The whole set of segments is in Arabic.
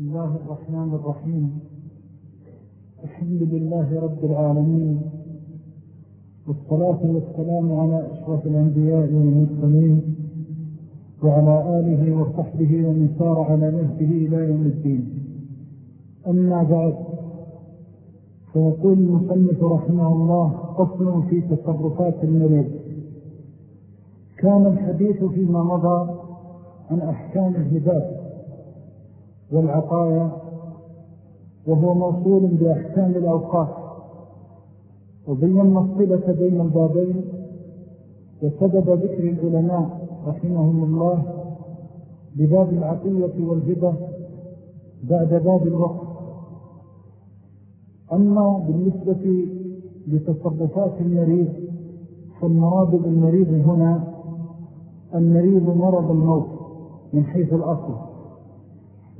بسم الله الرحمن الرحيم. الحمد لله رب العالمين. والصلاة والسلام على أشرف الأنبياء والمسلمين وعلى آله وصحبه ومن سار على نهجه إلى يوم الدين. أما بعد فيقول المصنف رحمه الله قصر في تصرفات المريض كان الحديث فيما مضى عن أحكام الهبات. والعطايا وهو موصول بأحكام الأوقات. وبينا الصلة بين البابين وسبب ذكر العلماء رحمهم الله بباب العطية والهبة بعد باب الوقت. أما بالنسبة لتصرفات المريض فالمراد بالمريض هنا المريض مرض الموت من حيث الأصل.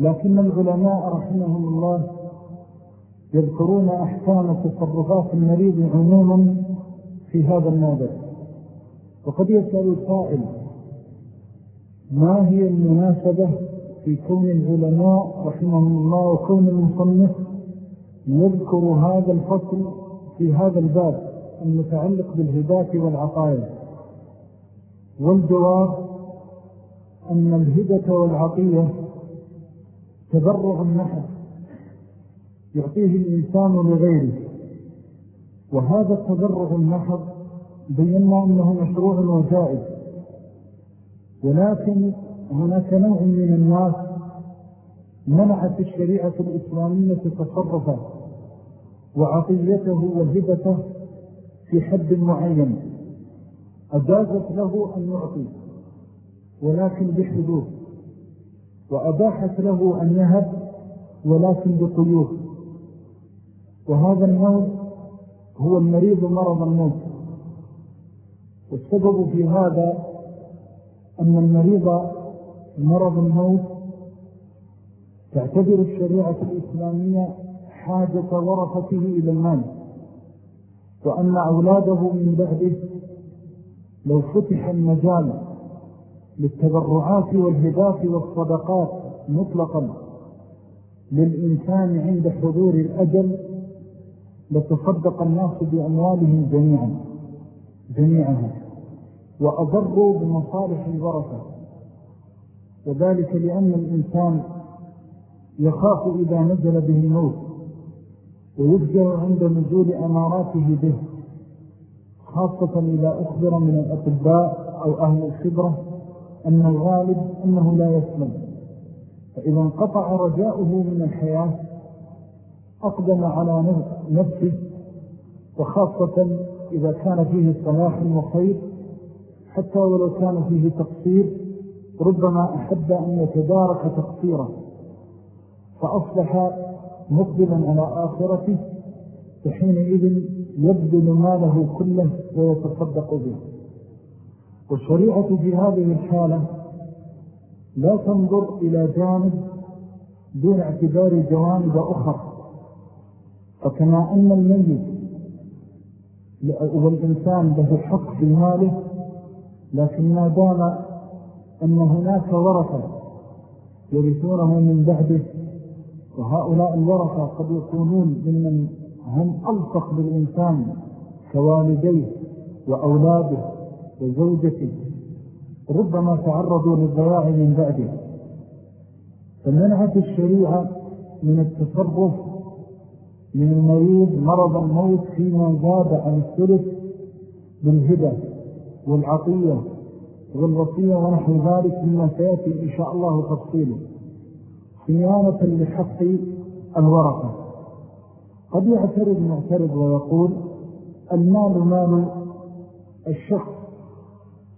لكن العلماء رحمهم الله يذكرون أحكام تصرفات المريض عموما في هذا الموضع وقد يسأل سائل ما هي المناسبة في كون العلماء رحمهم الله وكون المصنف يذكر هذا الفصل في هذا الباب المتعلق بالهدات والعقائد؟ والجواب أن الهدة والعطية تبرع النحر يعطيه الإنسان لغيره. وهذا التبرع النحر بينا أنه مشروع وجائز. ولكن هناك نوع من الناس منعت الشريعة الإسلامية تصرفه وعطيته وهبته في حد معين. أجازت له أن يعطي ولكن بحدود. وأباحت له أن يهب ولكن بقيود. وهذا النوع هو المريض مرض الموت والسبب في هذا أن المريض مرض الموت تعتبر الشريعة الإسلامية حاجة ورثته إلى المال. وأن أولاده من بعده لو فتح المجال للتبرعات والهدات والصدقات مطلقا. للإنسان عند حضور الأجل لتصدق الناس بأموالهم جميعا جميعها وأضروا بمصالح الورثة. وذلك لأن الإنسان يخاف إذا نزل به الموت ويفجر عند نزول أماراته به خاصة إذا أخبر من الأطباء أو أهل الخبرة أن الغالب أنه لا يسلم. فإذا انقطع رجاؤه من الحياة أقدم على نفسه وخاصة إذا كان فيه صلاح وخير حتى ولو كان فيه تقصير ربما أحب أن يتدارك تقصيره. فأصبح مقبلا على آخرته فحينئذ يبذل ماله كله ويتصدق به. والشريعة في هذه الحالة لا تنظر إلى جانب دون اعتبار جوانب أخرى فكما أن الميت والإنسان له حق في ماله لكن ما دام أن هناك ورثة يرثونه من بعده وهؤلاء الورثة قد يكونون ممن هم ألصق بالإنسان كوالديه وأولاده. وزوجته ربما تعرضوا للضياع من بعده. فمنعت الشريعة من التصرف من المريض مرض الموت فيما زاد عن الثلث بالهدى والعطية والوصية ونحو ذلك مما سيأتي إن شاء الله تفصيله صيانة لحق الورقة. قد يعترض معترض ويقول المال مال الشخص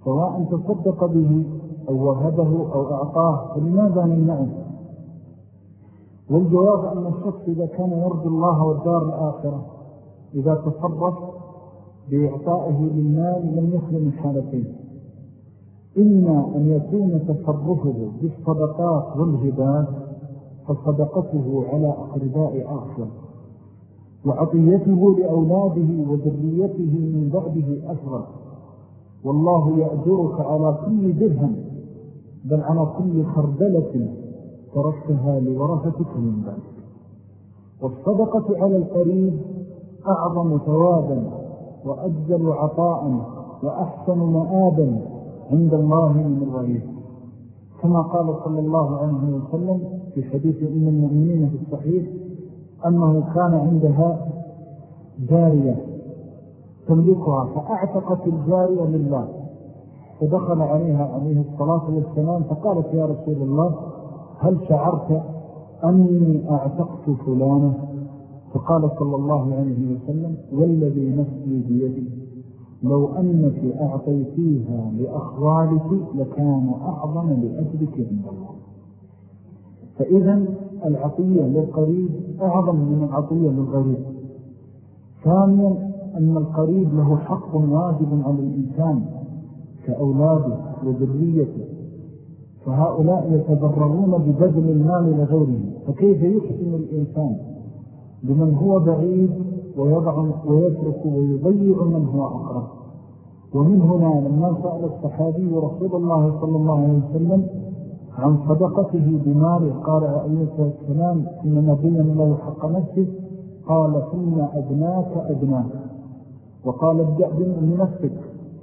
سواء تصدق به أو وهبه أو أعطاه فلماذا نمنعه والجواب أن الشخص إذا كان يرجو الله والدار الآخرة إذا تصرف بإعطائه للمال لم يخل من حالتين. إما أن يكون تصرفه بالصدقات والهبات فصدقته على أقرباء آخر. وعطيته لأولاده وذريته من بعده أفضل والله يأجرك على كل درهم بل على كل خردلة تركتها لورثتك من بعد. والصدقة على القريب أعظم ثوابا وأجزل عطاء وأحسن مآبا عند الله من الغريب. كما قال صلى الله عليه وسلم في حديث إن المؤمنين في الصحيح أنه كان عندها جارية تملكها فأعتقت الجارية لله. فدخل عليها عليه الصلاة والسلام فقالت يا رسول الله هل شعرت أني أعتقت فلانة؟ فقال صلى الله عليه وسلم والذي نفسي بيدي لو أنك أعطيتيها لأخوالك لكان أعظم لأجلك عند الله. فإذا العطية للقريب أعظم من العطية للغريب. ثانيا أن القريب له حق واجب على الإنسان كأولاده وذريته فهؤلاء يتضررون ببذل المال لغيرهم فكيف يحسن الإنسان لمن هو بعيد ويضع ويترك ويضيع من هو أقرب؟ ومن هنا لما سأل الصحابي رسول الله صلى الله عليه وسلم عن صدقته بماله قال أيها السلام إن نبيا الله حق نفسه قال ثم أبناك أبناك وقال ابدأ بنفسك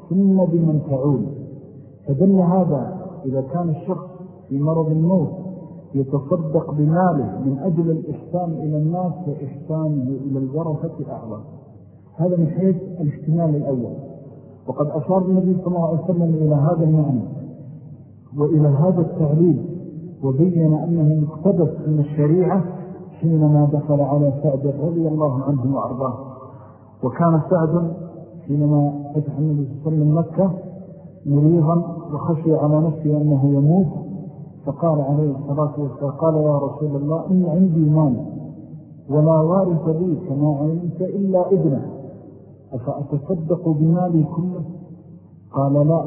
ثم بمن تعود. فدل هذا إذا كان الشخص في مرض الموت يتصدق بماله من أجل الإحسان إلى الناس وإحسانه إلى الورثة أعظم. هذا من حيث الاحتمال الأول. وقد أشار النبي صلى الله عليه وسلم إلى هذا المعنى وإلى هذا التعليل وبين أنه مقتبس من الشريعة حينما دخل على سعد رضي الله عنه وأرضاه. وكان سعد حينما فتح النبي صلى الله عليه وسلم مكة مريضا وخشي على نفسه أنه يموت فقال عليه الصلاة والسلام قال يا رسول الله إن عندي مال ولا وارث لي كما علمت إلا ابنه أفأتصدق بمالي كله؟ قال لا.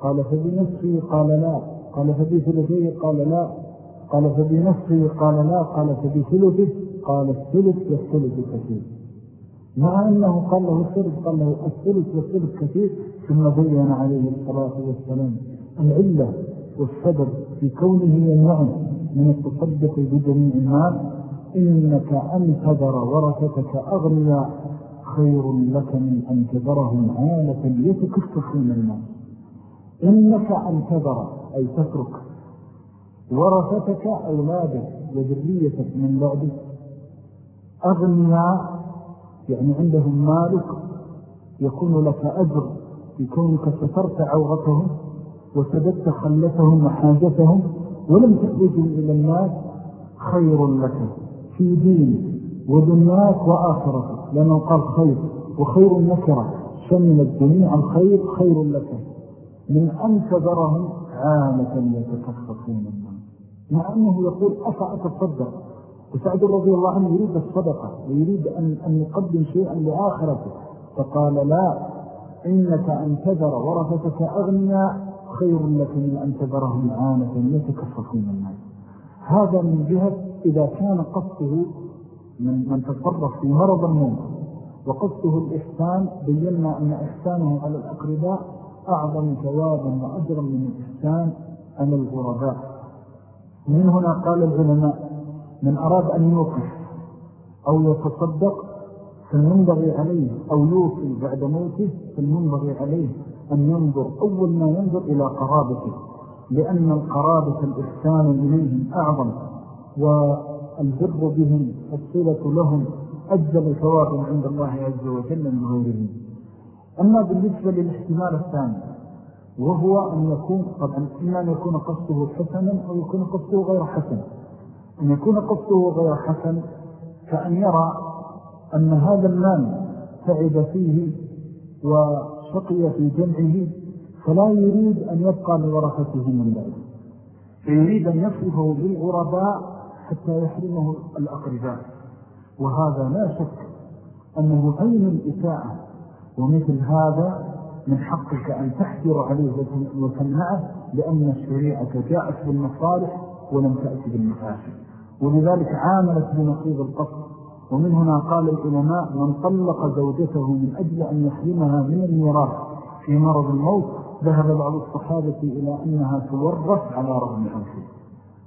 قال فبنفسي؟ قال لا. قال فبثلثيه قال لا. قال فبنفسي؟ قال لا. قال فبثلثه؟ قال الثلث والثلث كثير. مع أنه قال له الثلث قال له الثلث والثلث كثير ثم بين عليه الصلاة والسلام العلة والسبب في كونه يمنعه من التصدق بجميع المال إنك أن تذر ورثتك أغنياء خير لك من أن تذرهم عالة يتكففون الناس إنك أن تذر أي تترك ورثتك أولادك وذريتك من بعدك أغنياء يعني عندهم مالك يكون لك أجر في كونك سترت عورتهم وسددت خلتهم وحاجتهم ولم تخرجوا إلى الناس خير لك في دين ودنياك وآخرتك لأنه قال خير وخير النكرة شملت جميع الخير خير لك. من أن تذرهم عامة يتكففون الناس. مع أنه يقول أفا أتصدق وسعد رضي الله عنه يريد الصدقة ويريد أن, أن يقدم شيئا لآخرته. فقال لا إنك أن تذر ورثتك أغنياء خير لك من أن تذرهم عامة يتكففون الناس. هذا من جهة إذا كان قصده من, من تصرف في مرض الموت وقصده الإحسان بينا أن إحسانه على الأقرباء أعظم ثوابا وأجرا من الإحسان على الغرباء. من هنا قال العلماء من أراد أن يوقف أو يتصدق فالمنبغي عليه أو يوصل بعد موته فالمنبغي عليه أن ينظر أول ما ينظر إلى قرابته لأن القرابة الإحسان إليهم أعظم والبر بهم الصلة لهم أجل ثواب عند الله عز وجل من غيرهم. أما بالنسبة للاحتمال الثاني وهو أن يكون طبعا إما أن يكون قصده حسنا أو يكون قصده غير حسن. أن يكون قصده غير حسن كأن يرى أن هذا المال تعب فيه وشقي في جمعه فلا يريد أن يبقى لورثته من ذلك فيريد أن يصرفه بالغرباء حتى يحرمه الأقرباء. وهذا لا شك أنه عين الإساءة ومثل هذا من حقك أن تحجر عليه وتمنعه لأن الشريعة جاءت بالمصالح ولم تأتي بالمفاسد. ولذلك عاملت بنصيب القصر. ومن هنا قال العلماء من طلق زوجته من أجل أن يحرمها من الميراث في مرض الموت ذهب بعض الصحابة إلى أنها تورث على رغم أنفه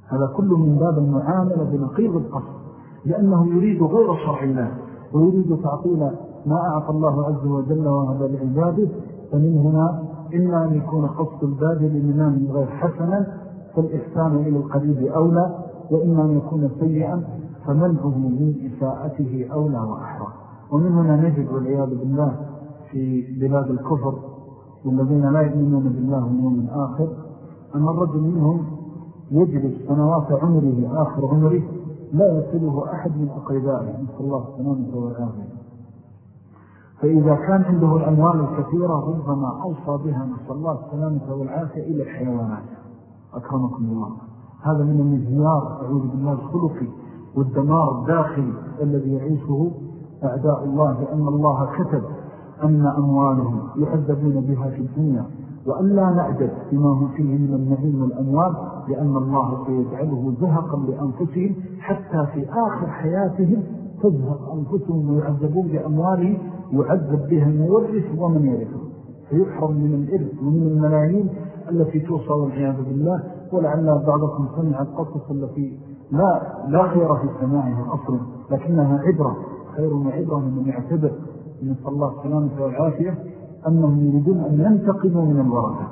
هذا كله من باب المعاملة بنقيض القصد لأنه يريد غير شرع الله ويريد تعطيل ما أعطى الله عز وجل وهذا لعباده. فمن هنا إما أن يكون قصد الباب لمنام غير حسنا فالإحسان إلى القريب أولى. وإما أن يكون سيئا فمنعه من إساءته أولى وأحرى. ومن هنا نجد والعياذ بالله في بلاد الكفر والذين لا يؤمنون بالله واليوم الآخر أن الرجل منهم يجلس سنوات عمره آخر عمره لا يصله أحد من أقربائه. نسأل الله السلامة والعافية فإذا كان عنده الأموال الكثيرة ربما أوصى بها. نسأل الله السلامة والعافية إلى الحيوانات. أكرمكم الله. هذا من المزيار أعوذ بالله الخلقي والدمار الداخلي الذي يعيشه أعداء الله لأن الله كتب أن أموالهم يعذبون بها في الدنيا وأن لا نعجب بما هم فيه من النعيم والأموال لأن الله سيجعله زهقا لأنفسهم حتى في آخر حياتهم تزهق أنفسهم ويعذبون بأموالهم يعذب بها المورث ومن يرثه. فيحرم من الإرث ومن الملايين التي توصى والعياذ بالله ولعل بعضكم سمع القصص التي لا, لا خير في سماعها أصلا لكنها عبرة خير وعبرة من يعتبر من صلى الله السلامة والعافية أنهم يريدون أن ينتقموا من الورثة.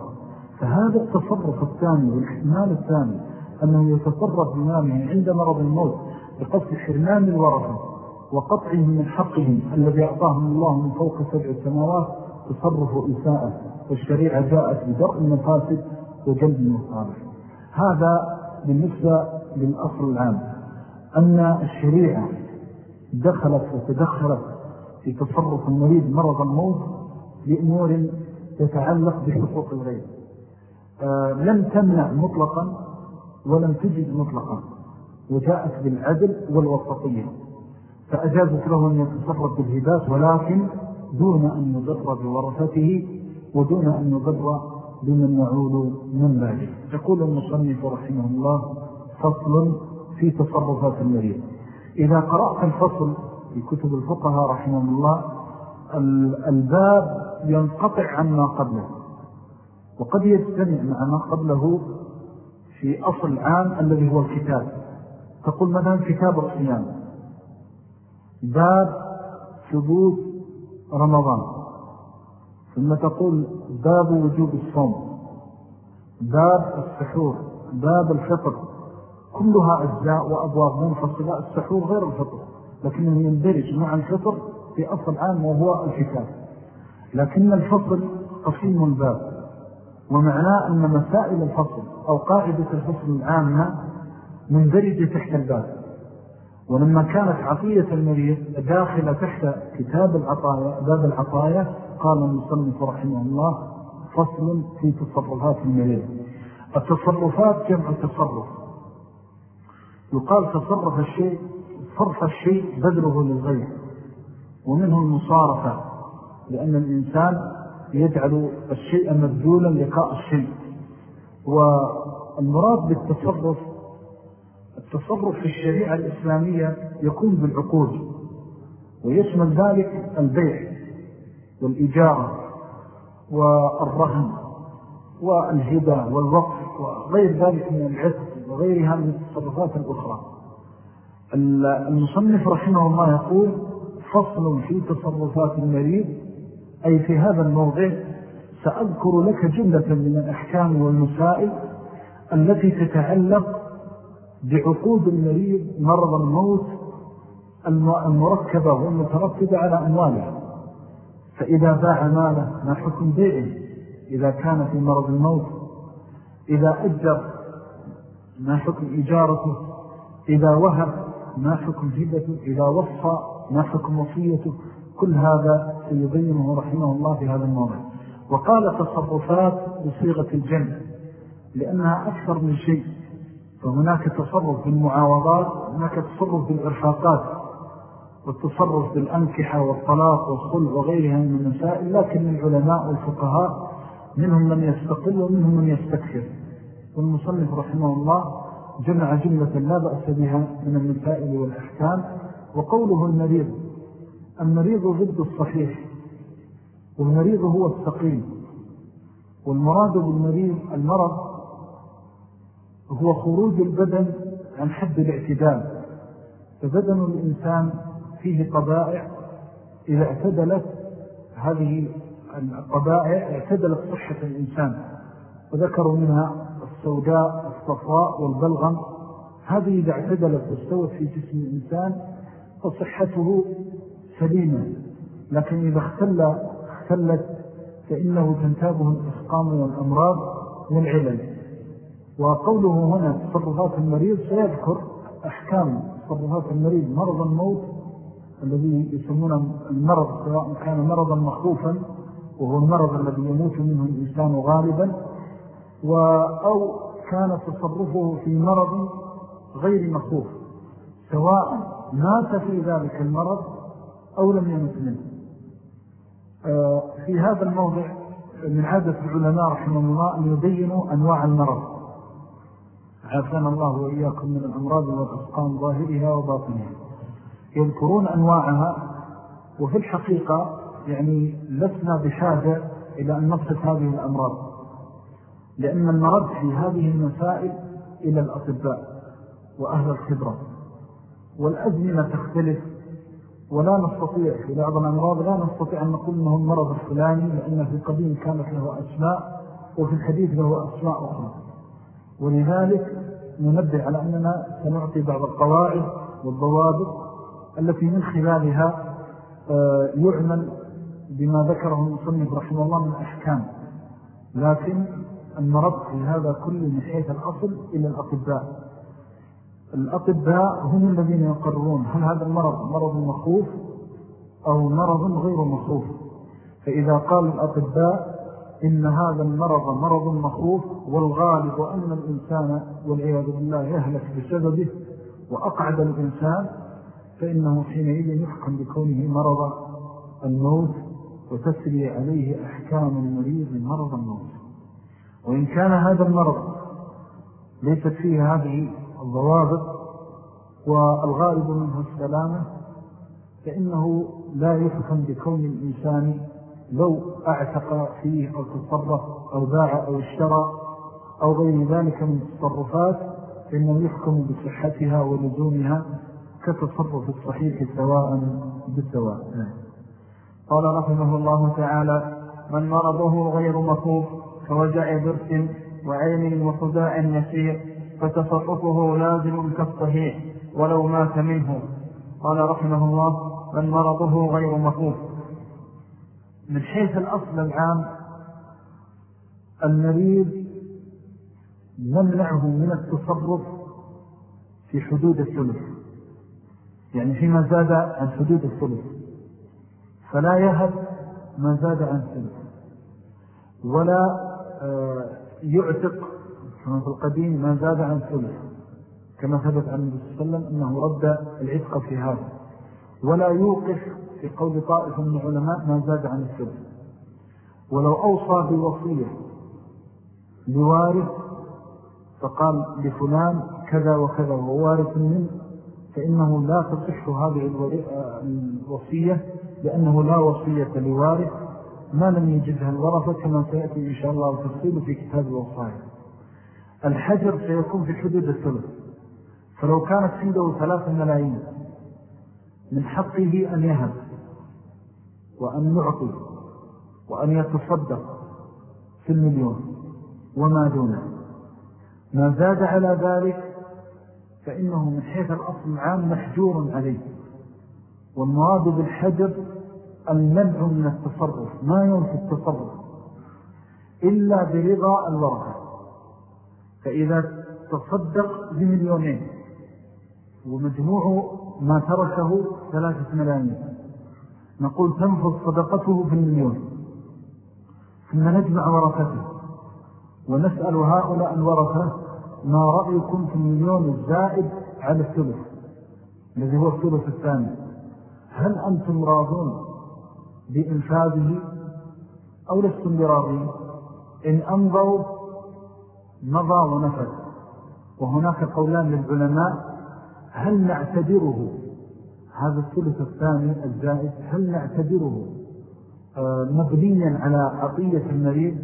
فهذا التصرف الثاني والإحتمال الثاني أنه يتصرف بمامه عند مرض الموت بقصد حرمان الورثة وقطعهم من حقهم الذي أعطاهم الله من فوق سبع سماوات تصرف إساءة والشريعة جاءت بدرء المفاسد وجلب المصالح. هذا بالنسبة للأصل العام. أن الشريعة دخلت وتدخلت في تصرف المريض مرض الموت لأمور تتعلق بحقوق الغير. آه لم تمنع مطلقا ولم تجد مطلقا وجاءت بالعدل والوسطية. فأجازت له أن يتصرف بالهبات ولكن دون أن يضر بورثته ودون أن يضر بمن يعود من بعده. يقول المصنف رحمه الله فصل في تصرفات المريض إذا قرأت الفصل في كتب الفقهاء رحمه الله الباب ينقطع عما قبله. وقد يجتمع مع ما قبله في أصل عام الذي هو الكتاب. تقول مثلا كتاب الصيام باب ثبوت رمضان. ثم تقول باب وجوب الصوم باب السحور باب الفطر. كلها أجزاء وأبواب منفصلة السحور غير الفطر لكنه يندرج مع الفطر في أصل عام وهو الكتاب لكن الفصل قسيم الباب ومعناه أن مسائل الفصل أو قاعدة الفصل العامة مندرجة تحت الباب. ولما كانت عطية المريض داخلة تحت كتاب العطايا باب العطايا قال المصنف رحمه الله فصل في تصرفات المريض التصرفات جمع تصرف يقال تصرف الشيء صرف الشيء بدره للغير ومنه المصارفة لأن الإنسان يجعل الشيء مبذولا لقاء الشيء. والمراد بالتصرف التصرف في الشريعة الإسلامية يكون بالعقود ويشمل ذلك البيع والإجارة والرهن والهدى والوقف وغير ذلك من العسل وغيرها من التصرفات الأخرى. المصنف رحمه الله يقول فصل في تصرفات المريض أي في هذا الموضع سأذكر لك جملة من الأحكام والمسائل التي تتعلق بعقود المريض مرض الموت المركبة والمترتبة على أمواله فإذا باع ماله ما حكم بيعه؟ إذا كان في مرض الموت. إذا أجر ما حكم إجارته إذا وهب ما حكم هبته؟ إذا وصى ما حكم وصيته؟ كل هذا سيبينه رحمه الله في هذا الموضع. وقال تصرفات بصيغة الجنة لأنها أكثر من شيء. فهناك تصرف بالمعاوضات هناك تصرف بالإرفاقات والتصرف بالأنكحة والطلاق والخل وغيرها من المسائل لكن العلماء والفقهاء منهم من يستقل ومنهم من يستكثر. والمصنف رحمه الله جمع جملة لا بأس بها من المسائل والأحكام وقوله المريض المريض ضد الصحيح والمريض هو السقيم والمراد بالمريض المرض هو خروج البدن عن حد الاعتدال. فبدن الإنسان فيه طبائع إذا اعتدلت هذه الطبائع اعتدلت صحة الإنسان. وذكروا منها السوداء الصفراء والبلغم. هذه إذا اعتدلت واستوت في جسم الإنسان فصحته سليمة. لكن إذا اختل اختلت فإنه تنتابه الإسقام والأمراض والعلل وقوله هنا تصرفات المريض سيذكر أحكام تصرفات المريض مرض الموت الذي يسمونه المرض سواء كان مرضا مخوفا وهو المرض الذي يموت منه الإنسان غالبا أو كان تصرفه في مرض غير مخوف سواء مات في ذلك المرض أو لم يمت منه. آه، في هذا الموضع من عادة العلماء رحمه الله أن يبينوا أنواع المرض. عافانا الله وإياكم من الأمراض والأسقام ظاهرها وباطنها. يذكرون أنواعها وفي الحقيقة يعني لسنا بحاجة إلى أن نصف هذه الأمراض لأن المرض في هذه المسائل إلى الأطباء وأهل الخبرة والأزمنة تختلف ولا نستطيع في بعض الأمراض لا نستطيع أن نقول أنه المرض الفلاني لأن في القديم كانت له أسماء وفي الحديث له أسماء أخرى. ولذلك ننبه على أننا سنعطي بعض القواعد والضوابط التي من خلالها آه، يعمل بما ذكره المصنف رحمه الله من أحكام. لكن المرض في هذا كله من حيث الأصل إلى الأطباء. الأطباء هم الذين يقررون هل هذا المرض مرض مخوف أو مرض غير مخوف. فإذا قال الأطباء إن هذا المرض مرض مخوف والغالب أن الإنسان والعياذ بالله يهلك بسببه وأقعد الإنسان فإنه حينئذ يحكم بكونه مرض الموت وتسري عليه أحكام المريض مرض الموت. وإن كان هذا المرض ليست فيه هذه الضوابط والغالب منه السلامة فإنه لا يحكم بكون الإنسان لو أعتق فيه أو تصرف أو باع أو اشترى أو غير ذلك من التصرفات فإنه يحكم بصحتها ولزومها كتصرف الصحيح سواء بالسواء قال رحمه الله تعالى من مرضه غير مخوف كوجع برس وعين وخداء يسير فتصرفه لازم كالصحيح ولو مات منه. قال رحمه الله من مرضه غير مخوف من حيث الأصل العام المريض نمنعه من التصرف في حدود الثلث. يعني فيما زاد عن حدود الثلث. فلا يهب ما زاد عن الثلث ولا آه، يعتق كما في القديم ما زاد عن ثلث. كما ثبت عن النبي صلى الله عليه وسلم أنه رد العتق في هذا. ولا يوقف في قول طائف من العلماء ما زاد عن الثلث ولو أوصى بوصية لوارث فقال لفلان كذا وكذا ووارث منه فإنه لا تصح هذه الوصية لأنه لا وصية لوارث ما لم يجدها الورثة كما سيأتي إن شاء الله تفصيل في كتاب الوصايا. الحجر سيكون في حدود الثلث. فلو كانت عنده ثلاثة ملايين من حقه أن يهب. وأن يعطي وأن يتصدق في المليون وما دونه. ما زاد على ذلك فإنه من حيث الأصل العام محجور عليه. والمراد بالحجر المنع من التصرف ما ينفي التصرف إلا برضا الورقة. فإذا تصدق بمليونين ومجموع ما تركه ثلاثة ملايين. نقول تنفذ صدقته في المليون ثم نجمع ورثته ونسأل هؤلاء الورثة ما رأيكم في المليون الزائد على الثلث الذي هو الثلث الثاني. هل أنتم راضون بإنفاذه أو لستم براضين إن أمضوا مضى ونفذ. وهناك قولان للعلماء هل نعتبره هذا الثلث الثاني الزائد هل نعتبره آه، مبنيا على عطية المريض؟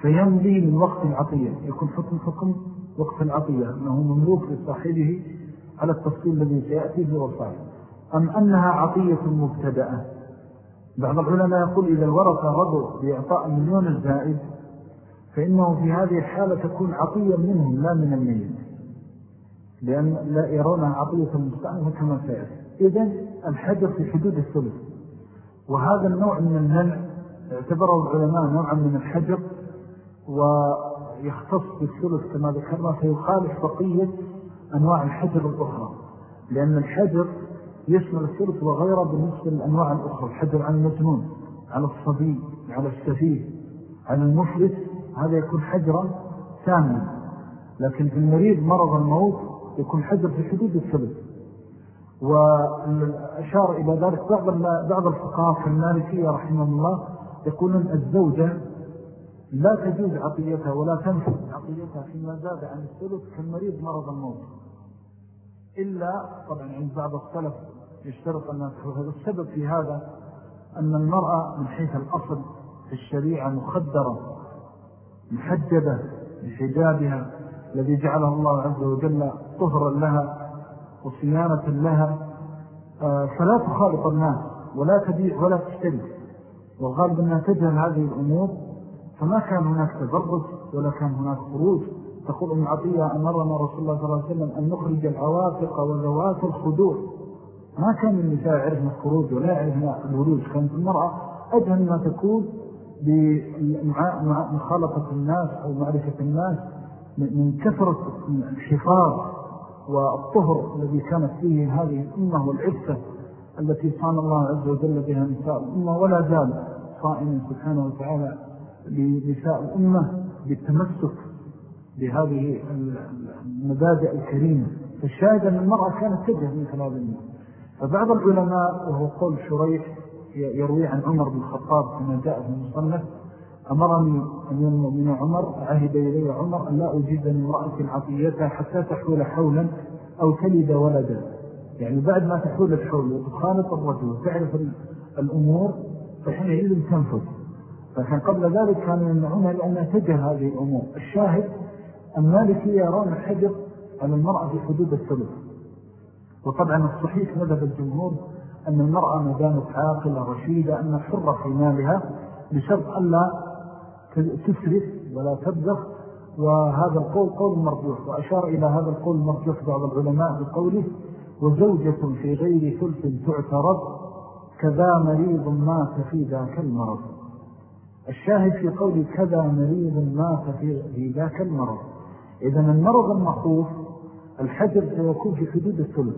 فيمضي من وقت العطية يكون حكم حكم وقت العطية أنه مملوك لصاحبه على التفصيل الذي سيأتي في وصائه أم أنها عطية مبتدأة؟ بعض العلماء يقول إذا الورثة رضوا بإعطاء المليون الزائد فإنه في هذه الحالة تكون عطية منهم لا من الميت. لأن لا يرونها عطية المستعنفة كما سيأتي. إذن الحجر في حدود الثلث؟ وهذا النوع من المنع اعتبره العلماء نوعا من الحجر ويختص بالثلث كما ذكرنا فيخالف بقية أنواع الحجر الأخرى. لأن الحجر يشمل الثلث وغيره بالنسبة للأنواع الأخرى الحجر على المجنون على الصبي على السفيه على المفلس هذا يكون حجرا ثانيا. لكن في المريض مرض الموت يكون حجر في حدود الثلث. وأشار إلى ذلك بعض بعض الفقهاء كالمالكية رحمه الله يقولون الزوجة لا تجوز عطيتها ولا تنفذ عطيتها فيما زاد عن الثلث كالمريض مرض الموت. إلا طبعا عند بعض السلف يشترط أن هذا. السبب في هذا أن المرأة من حيث الأصل في الشريعة مخدرة محجبة بحجابها الذي جعله الله عز وجل طهرا لها وصيانة لها آه، فلا تخالط الناس ولا تبيع ولا تشتري. والغالب أنها تجهل هذه الأمور فما كان هناك تضرب ولا كان هناك خروج. تقول أم عطية أمرنا رسول الله صلى الله عليه وسلم أن نخرج العوافق وذوات الخدور ما كان النساء عرفنا الخروج ولا عرفنا الولوج كانت المرأة أجهل ما تكون بمخالطة الناس أو معرفة الناس من كثرة الحفاظ والطهر الذي كانت فيه هذه الأمة والعفة التي صان الله عز وجل بها نساء الأمة ولا زال صائما سبحانه وتعالى لنساء الأمة بالتمسك بهذه المبادئ الكريمة. فالشاهد أن المرأة كانت تجه من خلال الماء فبعض العلماء وهو قول شريح يروي عن عمر بن الخطاب كما جاء في المصنف أمرني أن من عمر عهد إلي عمر أن لا أجيد من امرأة عطيتها حتى تحول حولا أو تلد ولدا. يعني بعد ما تحول الحول وتخالط الرجل وتعرف الأمور فحينئذ تنفذ. فكان قبل ذلك كانوا يمنعونها لأنها تجهل هذه الأمور. الشاهد المالكي يرون الحجر على المرأة في حدود الثلث. وطبعا الصحيح مذهب الجمهور أن المرأة ما دامت عاقلة رشيدة أن حرة في مالها بشرط ألا تسرف ولا تبذخ وهذا القول قول مرجوح وأشار إلى هذا القول المرجوح بعض العلماء بقوله وزوجة في غير ثلث تعترض كذا مريض مات في ذاك المرض. الشاهد في قول كذا مريض مات في ذاك المرض. إذا المرض المخوف الحجر سيكون في حدود الثلث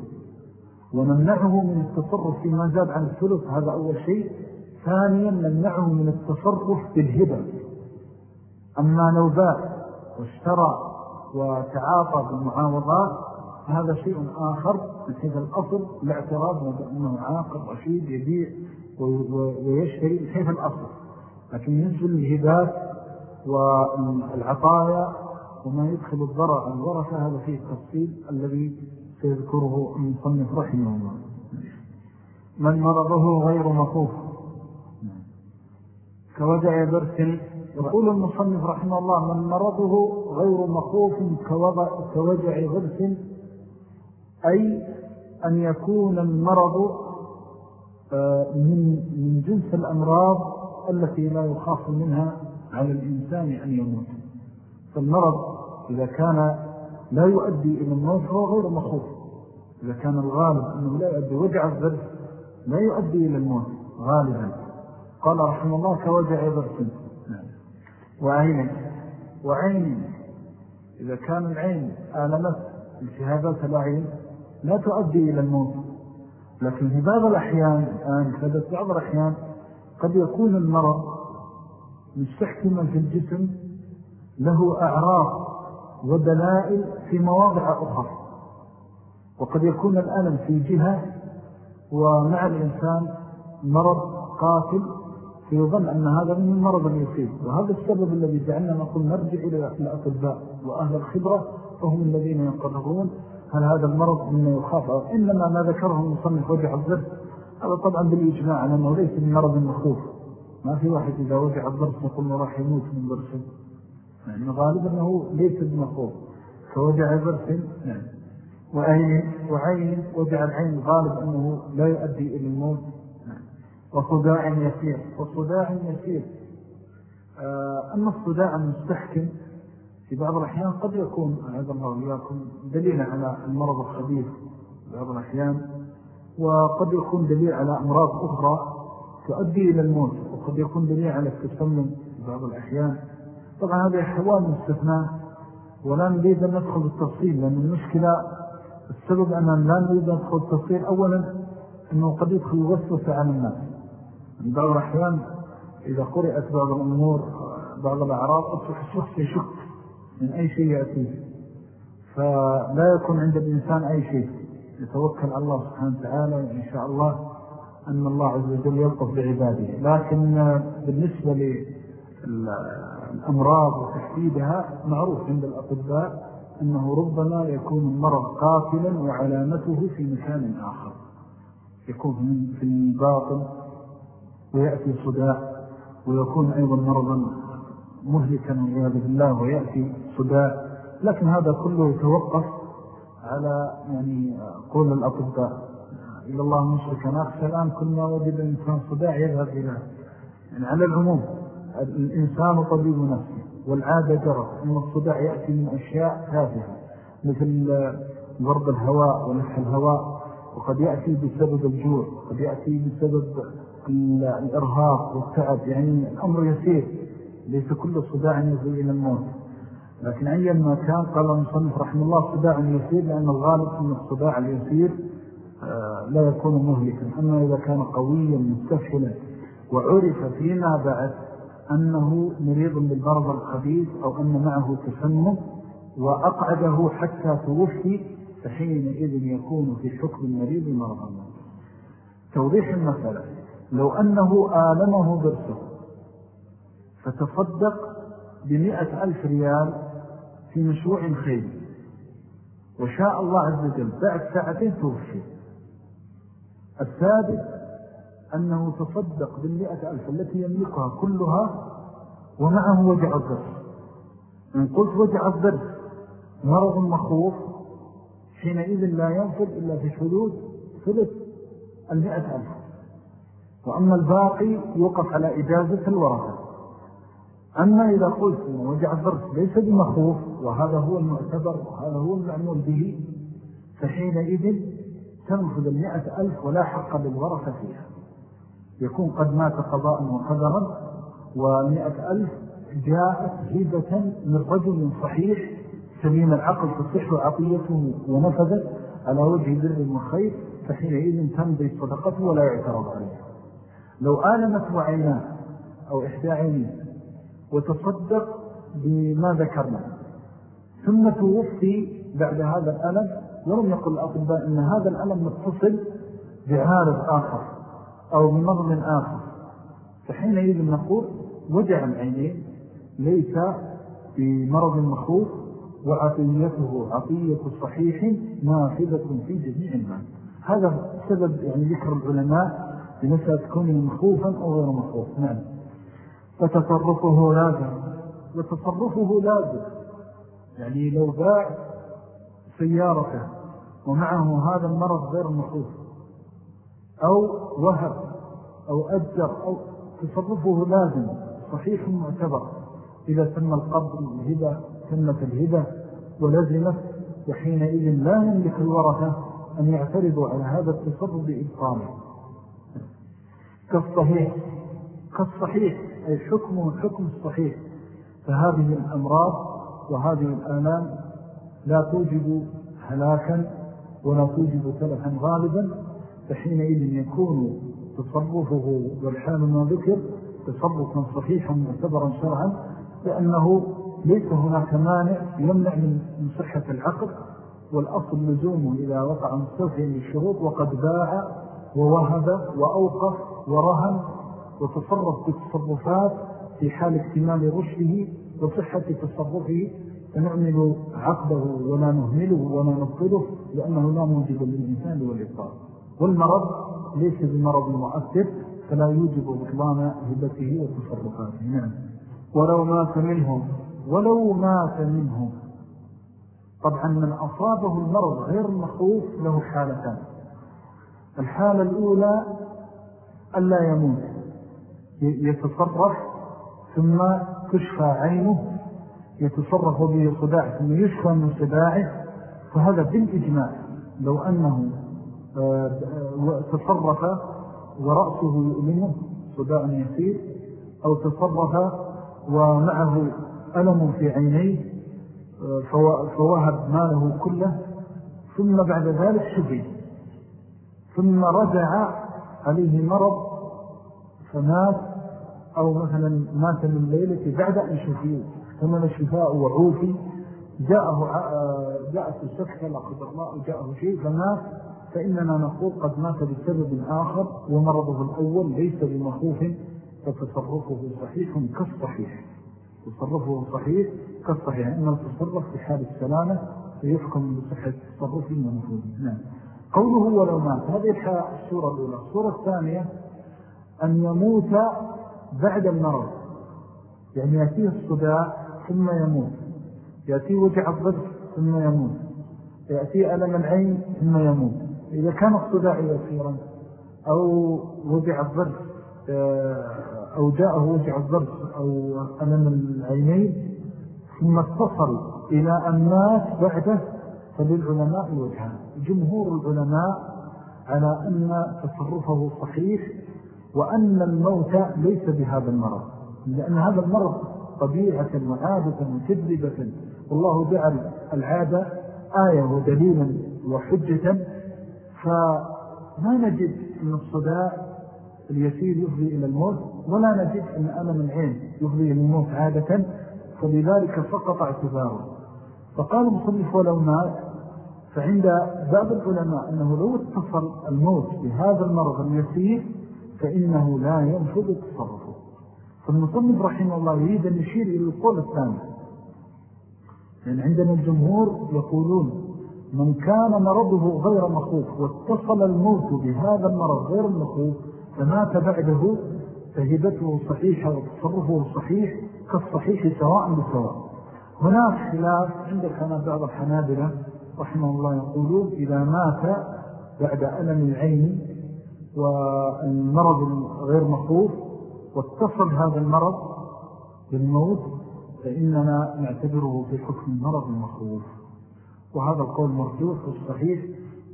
ونمنعه من التصرف فيما زاد عن الثلث هذا أول شيء. ثانيا نمنعه من التصرف بالهبة. أما لو باع واشترى وتعاطى بالمعاوضات هذا شيء آخر من حيث الأصل الاعتراض أنه عاقل رشيد يبيع ويشتري من حيث الأصل. لكن ينزل الهبات والعطايا وما يدخل الضرع الورثة هذا فيه التفصيل الذي سيذكره المصنف رحمه الله. من مرضه غير مخوف. كوجع برس يقول المصنف رحمه الله من مرضه غير مخوف كوجع برس أي أن يكون المرض آه، من من جنس الأمراض التي لا يخاف منها على الإنسان أن يموت. فالمرض إذا كان لا يؤدي إلى الموت فهو غير مخوف. إذا كان الغالب أنه لا يؤدي وجع الضرس لا يؤدي إلى الموت غالبا. قال رحمه الله كوجع ضرس وعين وعين. إذا كان العين آلمت التهابات العين لا تؤدي إلى الموت. لكن في بعض الأحيان الآن في بعض الأحيان قد يكون المرض مستحكما في الجسم له أعراض ودلائل في مواضع أخرى. وقد يكون الألم في جهة ومع الإنسان مرض قاتل فيظن أن هذا من المرض يصيب. وهذا السبب الذي جعلنا نقول نرجع إلى الأطباء وأهل الخبرة فهم الذين يقررون هل هذا المرض من يخاف؟ إنما ما ذكره المصنف وجع الضرس هذا طبعا بالإجماع أنه ليس من مرض مخوف. ما في واحد إذا وجع الضرس يقول له راح يموت من ضرسه يعني غالبا أنه ليس بمخوف. كوجع برس نعم وعين وجع العين. غالب أنه لا يؤدي إلى الموت. وصداع يسير وصداع يسير. آه، أما الصداع المستحكم في بعض الأحيان قد يكون أعوذ الله وإياكم دليل على المرض الخبيث في بعض الأحيان وقد يكون دليل على أمراض أخرى تؤدي إلى الموت وقد يكون دليل على التسمم في بعض الأحيان. طبعا هذه حوال مستثناء ولا نريد أن ندخل بالتفصيل لأن المشكلة السبب أننا لا نريد أن ندخل بالتفصيل أولا أنه قد يدخل وسوسة على الناس. بعض الأحيان إذا قرأت بعض الأمور بعض الأعراض أصبح الشخص يشك من أي شيء يأتيه فلا يكون عند الإنسان أي شيء. يتوكل على الله سبحانه وتعالى وإن شاء الله أن الله عز وجل يلطف بعباده. لكن بالنسبة للأمراض وتحديدها معروف عند الأطباء أنه ربما يكون المرض قاتلا وعلامته في مكان آخر. يكون في الباطن ويأتي صداع ويكون أيضا مرضا مهلكا والعياذ بالله ويأتي صداع. لكن هذا كله يتوقف على يعني قول الأطباء. إلى الله مشركا ناقص الآن كنا وجد الإنسان صداع يذهب إلى يعني على العموم. الإنسان طبيب نفسه والعادة جرت أن الصداع يأتي من أشياء تافهة مثل ضرب الهواء ونفح الهواء وقد يأتي بسبب الجوع وقد يأتي بسبب الإرهاق والتعب يعني الأمر يسير ليس كل صداع يزوي إلى الموت. لكن أيا ما كان قال المصنف رحمه الله صداع يسير لأن الغالب أن الصداع اليسير آه، لا يكون مهلكا. أما إذا كان قويا مستفحلا وعرف فيما بعد أنه مريض بالبرد الخبيث أو أن معه تسمم وأقعده حتى توفي فحينئذ يكون في حكم المريض مرضا. توضيح المسألة. لو أنه آلمه برسه فتصدق بمئة ألف ريال في مشروع خير. وشاء الله عز وجل بعد ساعتين توفي. الثالث أنه تصدق بالمئة ألف التي يملكها كلها ومعه وجع الضرس. إن قلت وجع الضرس مرض مخوف حينئذ لا ينفذ إلا في حدود ثلث المئة ألف. وأما الباقي يوقف على إجازة الورثة. أما إذا قلت وجع الضرس ليس بمخوف وهذا هو المعتبر وهذا هو المعمول به فحينئذ تنفذ المئة ألف ولا حق للورثة فيها. يكون قد مات قضاء وقدرا ومئة ألف جاءت هبة من رجل صحيح سليم العقل تصح عطيته ونفذت على وجه ذر وخير فحينئذ تنضي صدقته ولا يعترض عليه لو آلمت عيناه أو إحدى عينيه وتصدق بما ذكرنا ثم توفي بعد هذا الألم ولم يقل الأطباء إن هذا الألم متصل بعارض آخر أو بمرض آخر. فحينئذ نقول وجع العينين ليس بمرض مخوف وعطيته عطية صحيح نافذة في جميع المال هذا سبب يعني ذكر العلماء لمسألة كونه مخوفا أو غير مخوف. نعم. فتصرفه لازم. وتصرفه لازم. يعني لو باع سيارته ومعه هذا المرض غير مخوف أو وهب أو أجر أو تصرفه لازم. صحيح معتبر. إذا تم القبض الهبة تمت الهبة ولزمت وحينئذ لا يملك الورثة أن يعترضوا على هذا التصرف بإبطاله. كالصحيح كالصحيح أي حكم حكم الصحيح. فهذه الأمراض وهذه الآلام لا توجد هلاكا ولا توجد تلفا غالبا فحينئذ يكون تصرفه والحال ما ذكر تصرفا صحيحا معتبرا شرعا لأنه ليس هناك مانع يمنع من صحة العقل والأصل لزومه إذا وقع مستوفيا للشروط وقد باع ووهب وأوقف ورهن وتصرف بتصرفات في حال اكتمال رشده وصحة تصرفه. فنعمل عقده ولا نهمله ولا نبطله لأنه لا موجب للإنسان والإبطال والمرض ليس بمرض مؤثر فلا يوجب بطلان هبته وتصرفاته. نعم. ولو مات منهم ولو مات منهم. طبعا من أصابه المرض غير المخوف له حالتان. الحالة الأولى ألا يموت. يتصرف ثم تشفى عينه يتصرف به صداع ثم يشفى من صداعه فهذا بالإجماع. لو أنه آه، تصرف ورأسه يؤلمه صداع يسير أو تصرف ومعه ألم في عينيه آه، فوهب ماله كله ثم بعد ذلك شفي. ثم رجع عليه مرض فمات أو مثلا مات من ليلة بعد أن شفيه ثم الشفاء وعوفي جاءه آه، جاءت السكتة لا قدر الله جاءه شيء فمات فإننا نقول قد مات بسبب آخر ومرضه الأول ليس بمخوف فتصرفه صحيح كالصحيح. تصرفه صحيح كالصحيح إنه تصرف في حال السلامة فيحكم بصحة تصرفه ومفوضه نعم. قوله ولو مات. هذه الصورة الأولى. الصورة الثانية أن يموت بعد المرض. يعني يأتيه الصداع ثم يموت. يأتيه وجع الضرس ثم يموت. يأتيه ألم العين ثم يموت. إذا كان الصداع يسيرا أو وجع الضرس آه، أو جاءه وجع الضرس أو ألم العينين ثم اتصل إلى أن مات بعده فللعلماء وجهان جمهور العلماء على أن تصرفه صحيح وأن الموت ليس بهذا المرض لأن هذا المرض طبيعة وعادة وتدربة والله جعل العادة آية ودليلا وحجة. فما نجد أن الصداع اليسير يفضي إلى الموت ولا نجد أن ألم العين يفضي إلى الموت عادة. فلذلك سقط اعتباره. فقال المصنف ولو مات فعند بعض العلماء أنه لو اتصل الموت بهذا المرض اليسير فإنه لا ينفذ تصرفه. فالمصنف رحمه الله يريد أن يشير إلى القول الثاني. لأن عندنا الجمهور يقولون من كان مرضه غير مخوف واتصل الموت بهذا المرض غير المخوف فمات بعده فهبته صحيحة وتصرفه صحيح كالصحيح سواء بسواء. هناك خلاف عند بعض الحنابلة رحمه الله يقولون إذا مات بعد ألم العين والمرض غير مخوف واتصل هذا المرض بالموت فإننا نعتبره في حكم المرض المخوف وهذا القول مرجوح والصحيح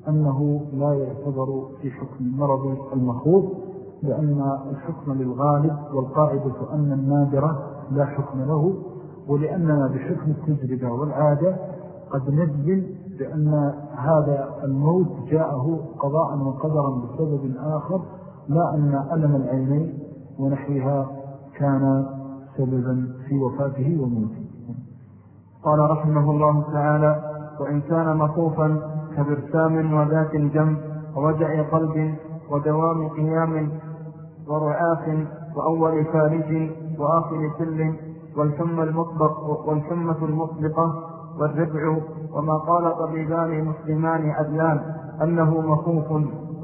أنه لا يعتبر في حكم المرض المخوف لأن الحكم للغالب والقاعدة أن النادرة لا حكم له ولأننا بحكم التجربة والعادة قد نجزم بأن هذا الموت جاءه قضاء وقدرا بسبب آخر لا أن ألم العينين ونحوها كان سببا في وفاته وموته. قال رحمه الله تعالى وإن كان مخوفا كبرسام وذات الجنب ووجع قلب ودوام قيام ورعاف وأول فارج وآخر سل والحمى المطبق والحمة المطبقة والربع وما قال طبيبان مسلمان عدلان أنه مخوف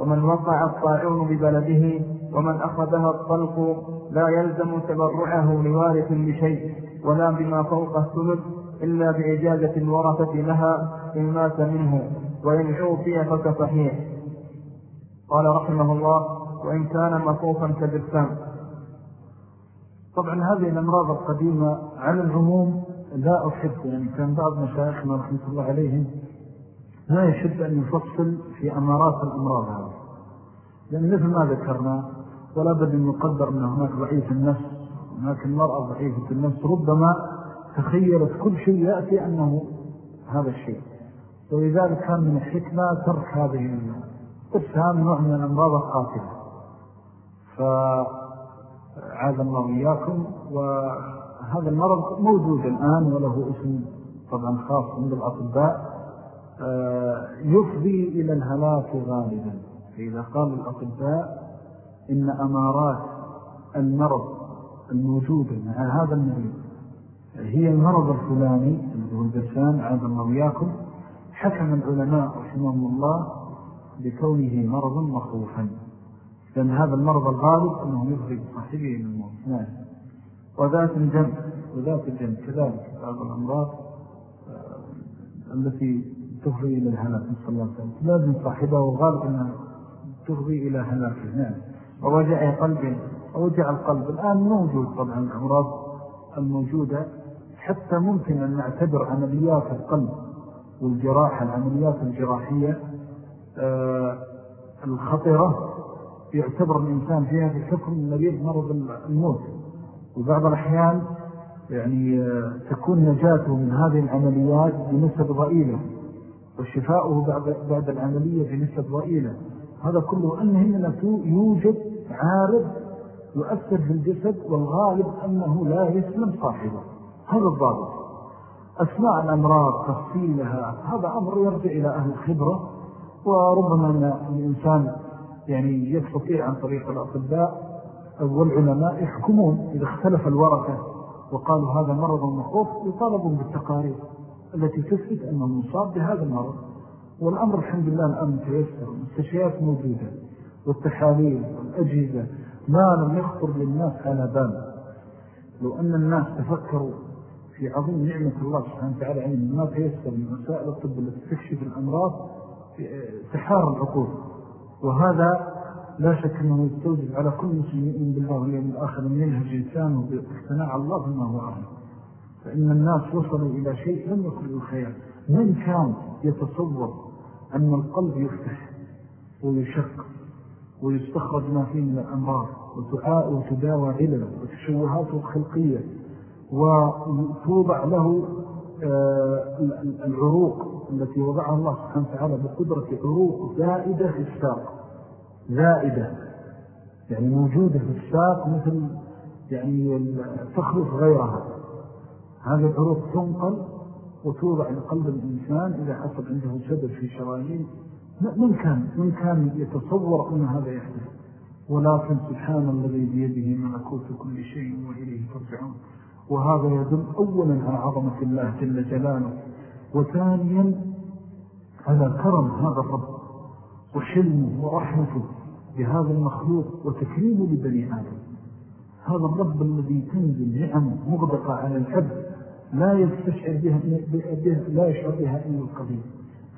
ومن وقع الطاعون ببلده ومن أخذها الطلق لا يلزم تبرعه لوارث بشيء ولا بما فوق الثلث إلا بإجازة الورثة لها إن مات منه وإن عوفي فكصحيح قال رحمه الله وإن كان مخوفا كبرسان طبعا هذه الأمراض القديمة على العموم لا أحب يعني كان بعض مشايخنا رحمة الله عليهم لا يحب أن يفصل في أمارات الأمراض هذه. لأن مثل ما ذكرنا ولا بد أن يقدر أن هناك ضعيف النفس هناك المرأة ضعيفة النفس ربما تخيلت كل شيء يأتي أنه هذا الشيء. ولذلك كان من الحكمة ترك هذه الإرسام نوع من الأمراض القاتلة. فعاد الله إياكم وهذا المرض موجود الآن وله اسم طبعا خاص عند الأطباء. آه، يفضي إلى الهلاك غالبا. فإذا قال الأطباء إن أمارات المرض الموجودة مع هذا المريض هي المرض الفلاني اللي هو البرسان عاد الله وياكم حكم العلماء رحمهم الله بكونه مرضا مخوفا. لأن هذا المرض الغالب أنه يفضي بصاحبه من الموت. نعم. وذات الجنب وذات الجنب. كذلك بعض الأمراض التي تفضي إلى الهلاك نسأل الله عليه لازم صاحبه وغالب أنها تفضي إلى هلاكه. نعم. ووجع قلب ووجع القلب. الآن موجود طبعا الأمراض الموجودة. حتى ممكن أن نعتبر عمليات القلب والجراحة العمليات الجراحية آه الخطرة يعتبر الإنسان في حكم مريض مرض الموت. وبعض الأحيان يعني آه تكون نجاته من هذه العمليات بنسب ضئيلة وشفاؤه بعد, بعد العملية بنسب ضئيلة. هذا كله أنه يوجد عارض يؤثر في الجسد والغالب أنه لا يسلم صاحبه. هذا الضابط. أسماء الأمراض تفصيلها هذا أمر يرجع إلى أهل الخبرة وربما أن الإنسان يعني يستطيع عن طريق الأطباء والعلماء يحكمون إذا اختلف الورقة وقالوا هذا مرض مخوف يطالبون بالتقارير التي تثبت أنه مصاب بهذا المرض. والأمر الحمد لله الآن متيسر المستشفيات موجودة والتحاليل والأجهزة ما لم يخطر للناس على بال. لو أن الناس تفكروا في عظيم نعمة الله سبحانه وتعالى عنه ما تيسر من وسائل الطب التي تكشف الأمراض سحار العقول. وهذا لا شك أنه يستوجب على كل مسلمين بالله واليوم الآخر من ينهج إنسانه باقتناع الله بما هو أعلم فإن الناس وصلوا إلى شيء لم يكن الخيال من كان يتصور أن القلب يفتح ويشق ويستخرج ما فيه من الأمراض وتداوى علل وتشوهاته الخلقية وتوضع له آه، العروق التي وضعها الله سبحانه وتعالى بقدرة عروق زائدة في الساق. زائدة. يعني موجودة في الساق مثل يعني تخلص غيرها. هذه العروق تنقل وتوضع لقلب الإنسان إذا حصل عنده سبب في شرايين. من كان من كان يتصور أن هذا يحدث؟ ولكن سبحان الذي بيده ملكوت كل شيء وإليه ترجعون. وهذا يدل أولا على عظمة الله جل جلاله. وثانيا على كرم هذا الرب وحلمه ورحمته بهذا المخلوق وتكريمه لبني آدم. هذا الرب الذي تنزل نعم مغدقة على العبد لا يستشعر بها, بها لا يشعر بها إلا القدير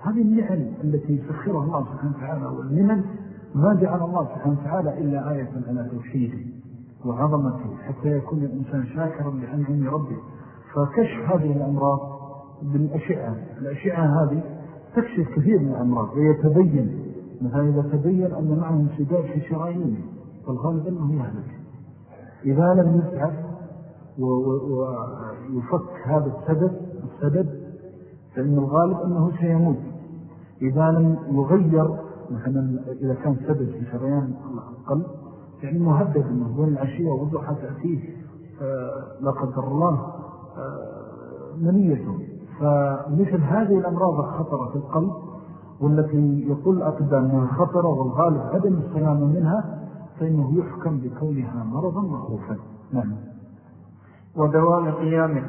هذه النعم التي سخرها الله سبحانه وتعالى والمنن ما جعل الله سبحانه وتعالى إلا آية على توحيده وعظمته حتى يكون الإنسان شاكرا لأنعم ربه. فكشف هذه الأمراض بالأشعة الأشعة هذه تكشف كثير من الأمراض ويتبين مثلا إذا تبين أن معه انسداد في شرايينه فالغالب أنه يهلك. إذا لم يسعف ويفك هذا السبب السبب فإن الغالب أنه سيموت. إذا لم يغير مثلا إذا كان سبب في شريان القلب يعني مهدد أنه بين العشية وضحة تأتيه. لا قدر الله منيته فمثل هذه الأمراض الخطرة في القلب والتي يقول أنها خطرة والغالب عدم السلامة منها فإنه يحكم بكونها مرضا مخوفا نعم. ودوام قيامه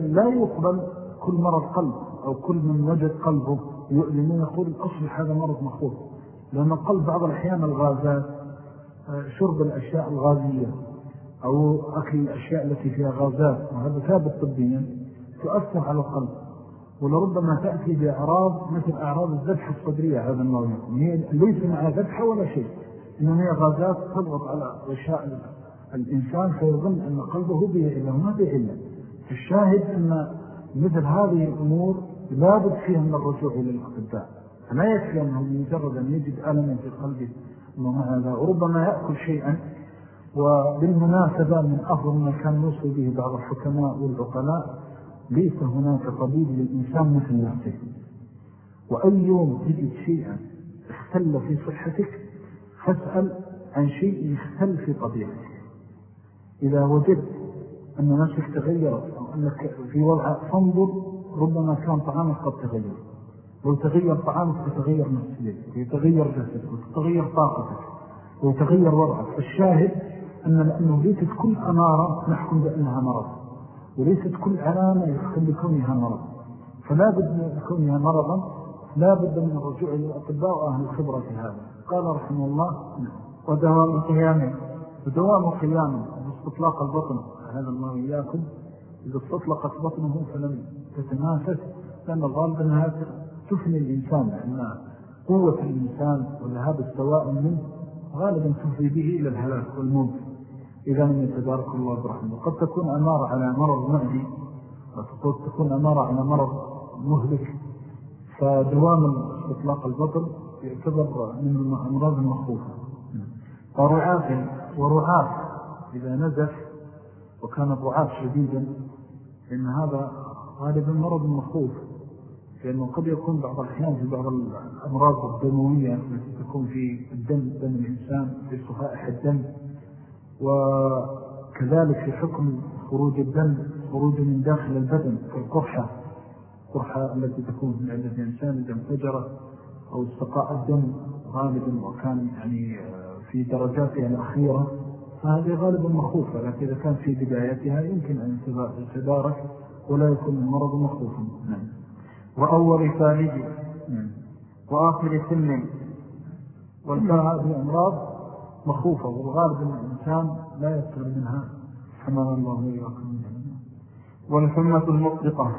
لا يقبل كل مرض قلب أو كل من وجد قلبه لمن يقول أصبح هذا مرض مخوف. لأن القلب بعض الأحيان الغازات آه، شرب الأشياء الغازية أو أكل الأشياء التي فيها غازات وهذا ثابت طبيا. تؤثر على القلب. ولربما تأتي بأعراض مثل أعراض الذبحة الصدرية هذا النوع ليس معها ذبحة ولا شيء إنما هي غازات تضغط على غشاء الإنسان فيظن أن قلبه به إلا ما به إلا. الشاهد أن مثل هذه الأمور لابد فيها من الرجوع إلى الأطباء. فلا يكفي أنه مجرد أن يجد ألما في قلبه ومع هذا وربما يأكل شيئا. وبالمناسبة من أفضل ما كان يوصل به بعض الحكماء والعقلاء ليس هناك طبيب للإنسان مثل نفسه. وأي يوم تجد شيئا اختل في صحتك فاسأل عن شيء يختل في طبيعتك. إذا وجدت أن نفسك تغيرت أو أنك في وضع فانظر ربما كان طعامك قد تغير. لو تغير طعامك تتغير نفسيك ويتغير جسدك وتتغير طاقتك ويتغير وضعك. فالشاهد أن لأنه ليست كل أمارة نحكم بأنها مرض. وليست كل علامة يحكم بكونها مرض. فلا بد من كونها مرضا لا بد من الرجوع إلى الأطباء وأهل الخبرة في هذا. قال رحمه الله ودوام قيامه ودوام قيامه واستطلاق البطن. هذا الله إياكم إذا استطلقت بطنه فلم تتنافس لأن الغالب أنها تفني الإنسان لأن قوة الإنسان وذهاب السواء منه غالبا تفضي به إلى الهلاك والموت. إذا لم يتبارك الله برحمه قد تكون أمارة على مرض معدي وقد تكون أمارة على مرض مهلك. فدوام إطلاق البطل يعتبر من الأمراض المخوفة ورعاف ورعاف إذا نزف وكان الرعاف شديدا لأن هذا غالبا مرض مخوف. لأنه قد يكون بعض الأحيان في بعض الأمراض الدموية التي تكون في الدم دم الإنسان في صفائح الدم. وكذلك في حكم خروج الدم خروج من داخل البدن كالقرحة القرحة التي تكون في عدة الإنسان إذا انفجرت أو استقاء الدم غالبا وكان يعني في درجاتها الأخيرة فهذه غالبا مخوفة لكن إذا كان في بدايتها يمكن أن يتدارك ولا يكون المرض مخوفا. نعم. وأول فالج وآخر سن. والكل هذه أمراض مخوفة والغالب الإنسان لا يسر منها حمام الله ويراكم والحمة المطلقة.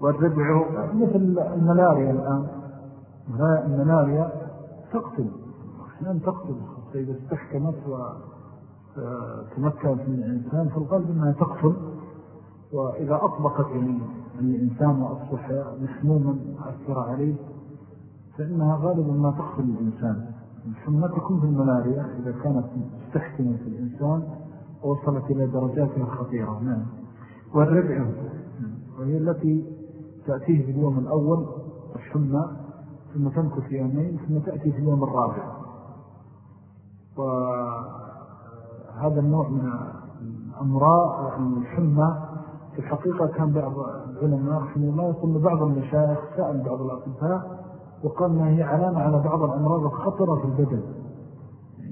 والربع مثل الملاريا الآن. الملاريا تقتل. أحيانا تقتل. إذا استحكمت وتمكنت من الإنسان فالغالب أنها تقتل. وإذا أطبقت الإنسان وأصبح محموما أثر عليه فإنها غالبا ما تقتل الإنسان. ثم تكون في الملاريا إذا كانت تستحكم في الإنسان ووصلت إلى درجاتها الخطيرة نعم. والربع وهي التي تأتيه في اليوم الأول الحمى ثم تمكث يومين ثم تأتي في اليوم الرابع. وهذا النوع من الأمراء الحمى في الحقيقة كان بعض العلماء رحمه الله يقول بعض المشايخ سأل بعض الأطباء وقال ما هي علامة على بعض الأمراض الخطرة في البدن.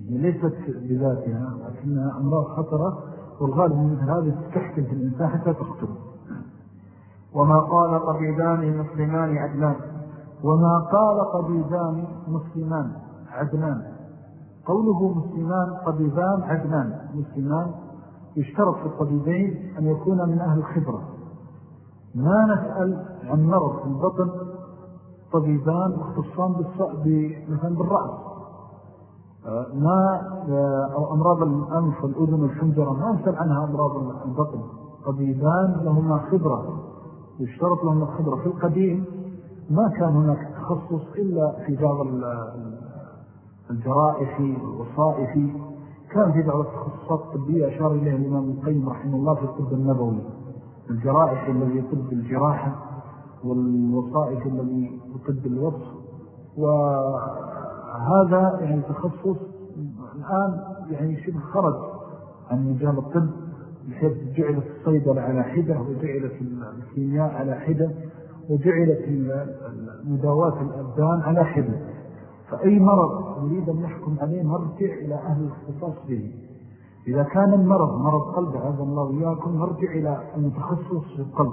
هي ليست بذاتها لكنها أمراض خطرة والغالب من هذه تحكم في الإنسان حتى تقتل وما قال طبيبان مسلمان عدنان. وما قال طبيبان مسلمان عدنان. قوله مسلمان طبيبان عدنان. مسلمان يشترط في الطبيبين أن يكون من أهل الخبرة. ما نسأل عن مرض في البطن طبيبان مختصان مثلا بالرأس. آه، ما آه، أو أمراض الأنف والأذن والحنجرة ما نسأل عنها أمراض البطن. طبيبان لهما خبرة يشترط لهم الخبرة في القديم ما كان هناك تخصص إلا في بعض الجرائح والوصائف. كان في بعض التخصصات الطبية أشار إليها الإمام القيم رحمه الله في الطب النبوي. الجرائح الذي يطب الجراحة. والوصائف الذي يطب الوصف. وهذا يعني تخصص الآن يعني شبه خرج عن مجال الطب بحيث جعلت الصيدلة على حدة وجعلت الكيمياء على حدة وجعلت مداوات الأبدان على حدة. فأي مرض يريد أن يحكم عليه مرجع إلى أهل الاختصاص به. إذا كان المرض مرض قلب عز الله وياكم مرجع إلى المتخصص في القلب.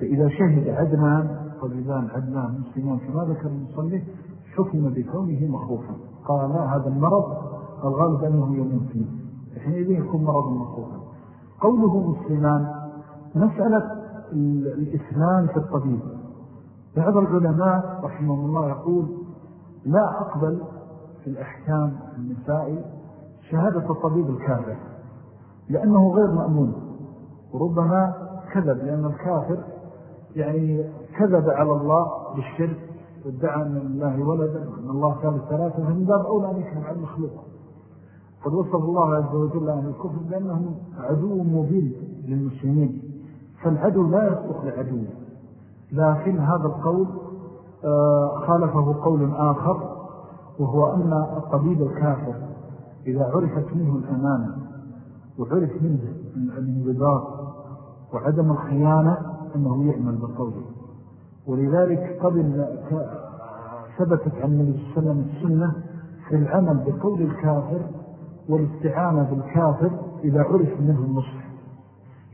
فإذا شهد عدنان طبيبان عدنان مسلمان كما ذكر المصلي حكم بكونه مخوفا قال لا هذا المرض. الغالب أنه يموت فيه حينئذ يكون مرض مخوفا قوله مسلمان مسألة الإسلام في الطبيب. بعض العلماء رحمه الله يقول لا أقبل في الأحكام النسائي شهادة الطبيب الكافر لأنه غير مأمون. وربما كذب لأن الكافر يعني كذب على الله بالشرك وادعى أن الله ولدا وأن الله ثالث ثلاثة فمن باب أولى أن يكون على المخلوق. قد وصف الله عز وجل عن الكفر بأنهم عدو مبين للمسلمين فالعدو لا يصدق لعدو لكن هذا القول آه، خالفه قول آخر وهو أن الطبيب الكافر إذا عرفت منه الأمانة وعرف منه الانضباط وعدم الخيانة أنه يعمل بقوله. ولذلك قبل ثبتت عن النبي صلى الله عليه وسلم السنة في العمل بقول الكافر والاستعانة بالكافر إذا عرف منه النصح.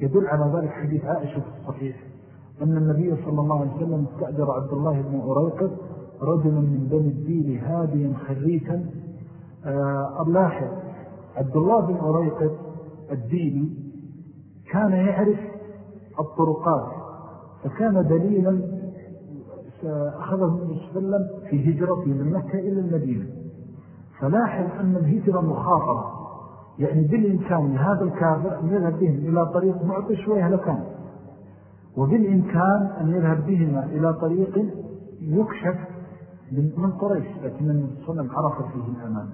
يدل على ذلك حديث عائشة الصحيح. أن النبي صلى الله عليه وسلم استأجر عبد الله بن أريقب رجلا من بني الدين هاديا اللاحظ آه، عبد الله بن أريقب الديني كان يعرف الطرقات. فكان دليلا أخذه النبي صلى الله عليه وسلم في هجرته من مكة إلى المدينة. فلاحظ أن الهجرة مخاطرة. يعني بالإمكان هذا الكافر أن يذهب بهم إلى طريق معطش ويهلكان وبالإمكان أن يذهب بهما إلى طريق يكشف من قريش لكن وسلم عرف فيه الأمان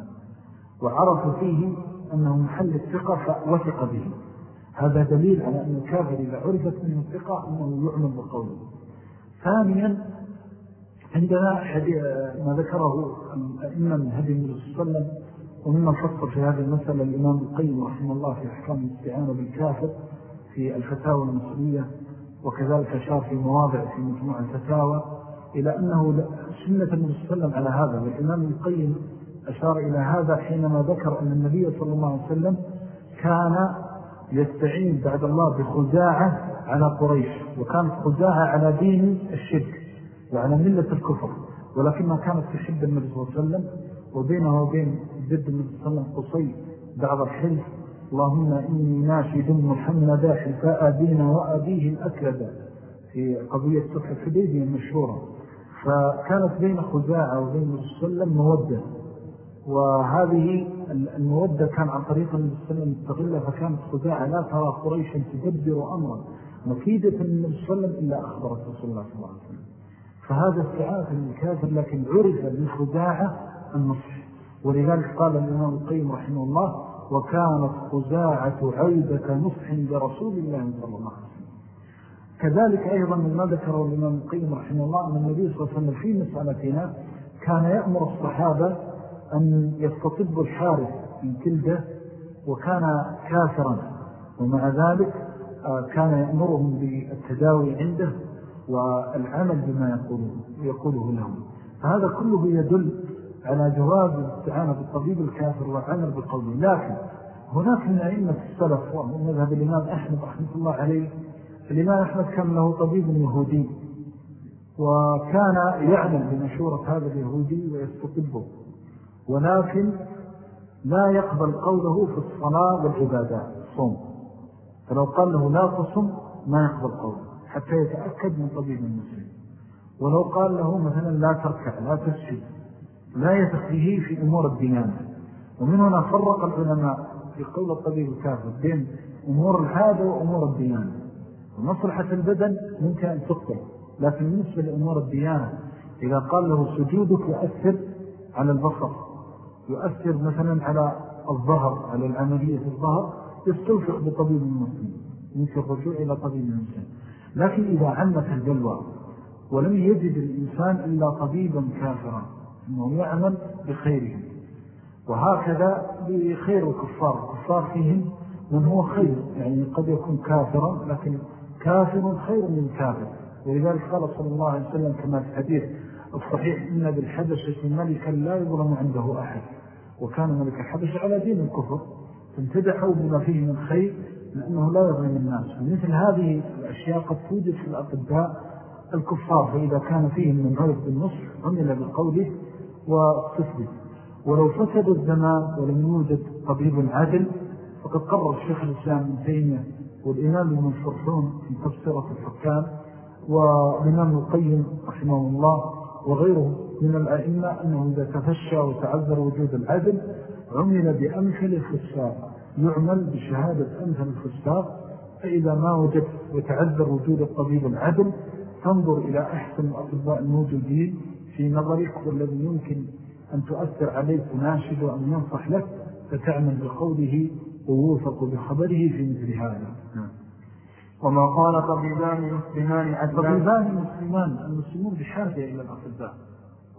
وعرف فيه أنه محل الثقة فوثق به هذا دليل على أن الكافر إذا عرفت منه الثقة أنه يعمل بقوله. ثانيا عندنا ما ذكره الأئمة من هدي النبي صلى الله عليه وسلم ومما فصل في هذه المسألة الإمام القيم رحمه الله في أحكام الاستعانة بالكافر في الفتاوى المصرية وكذلك أشار في مواضع في مجموعة الفتاوى إلى أنه سنة النبي صلى الله عليه وسلم على هذا والإمام القيم أشار إلى هذا حينما ذكر أن النبي صلى الله عليه وسلم كان يستعين بعد الله بخزاعة على قريش وكانت خزاعة على دين الشرك وعلى ملة الكفر ولكنها كانت تحب النبي صلى الله عليه وسلم وبينه وبين ضد النبي صلى الله عليه وسلم قصي بعض الحلف اللهم إني ناشد محمد حفاء دين وأبيه الأكلد في قضية صفحة الحديبية المشهورة. فكانت بين خزاعة وبين النبي صلى الله عليه وسلم مودة وهذه المودة كان عن طريق النبي صلى الله عليه وسلم مستغلة فكانت خزاعة لا ترى قريشا تدبر أمرا. مفيدة النبي صلى الله عليه وسلم إلا أخبرت رسول الله صلى الله عليه وسلم. فهذا استعاف للكافر لكن عرف بالخزاعة النصح. ولذلك قال الإمام القيم رحمه الله وكانت خزاعة عيدة نصح برسول الله صلى الله عليه وسلم. كذلك أيضا مما ذكره الإمام القيم رحمه الله أن النبي صلى الله عليه وسلم في مسألتنا كان يأمر الصحابة أن يستطبوا الحارث من كلده وكان كافرا ومع ذلك آه، كان يأمرهم بالتداوي عنده والعمل بما يقوله, يقوله لهم. فهذا كله يدل على جواز الاستعانة بالطبيب الكافر والعمل بقوله لكن هناك من أئمة السلف وهو مذهب الإمام أحمد رحمة الله عليه الإمام أحمد كان له طبيب يهودي وكان يعلم بمشورة هذا اليهودي ويستطبه. ولكن لا يقبل قوله في الصلاة والعبادات الصوم فلو قال له لا تصم ما يقبل قوله حتى يتأكد من طبيب المسلم. ولو قال له مثلا لا تركع لا تسجد لا يتخيه في أمور الديانة ومن هنا فرق العلماء في قول الطبيب الكافر بين أمور العادة وأمور الديانة ومصلحة البدن ممكن أن تقبل لكن بالنسبة لأمور الديانة إذا قال له سجودك يؤثر على البصر. يؤثر مثلا على الظهر على العملية في الظهر يستوفق بطبيب المسلم يمكن الرجوع إلى طبيب المسلم. لكن إذا عمت البلوى ولم يجد الإنسان إلا طبيبا كافرا أنه يعمل بخيرهم. وهكذا بخير الكفار. الكفار فيهم من هو خير يعني قد يكون كافرا لكن كافر خير من كافر. ولذلك قال صلى الله عليه وسلم كما في حديث الصحيح إن بالحبشة ملكا لا يظلم عنده أحد وكان ملك الحبشة على دين الكفر فامتدحوا بما فيه من خير لأنه لا يظلم الناس. ومثل هذه الأشياء قد توجد في الأطباء الكفار فإذا كان فيهم من عرف بالنصف عمل بقوله وتصدق ولو فسد الزمان ولم يوجد طبيب عادل فقد قرر الشيخ الإسلام من تيمية والإمام من فرحون في تفسيرة الحكام والإمام القيم رحمه الله وغيره من الأئمة أنه إذا تفشى وتعذر وجود العدل عمل بأمثل الفساق يعمل بشهادة أمثل الفساق فإذا ما وجد وتعذر وجود الطبيب العدل تنظر إلى أحسن الأطباء الموجودين في نظرك والذي يمكن أن تؤثر عليك وناشد وأن ينصح لك فتعمل بقوله ووثق بخبره في مثل هذا نعم. وما قال طبيبان مسلمان طبيبان مسلمان المسلمون بحاجة إلى الأطباء.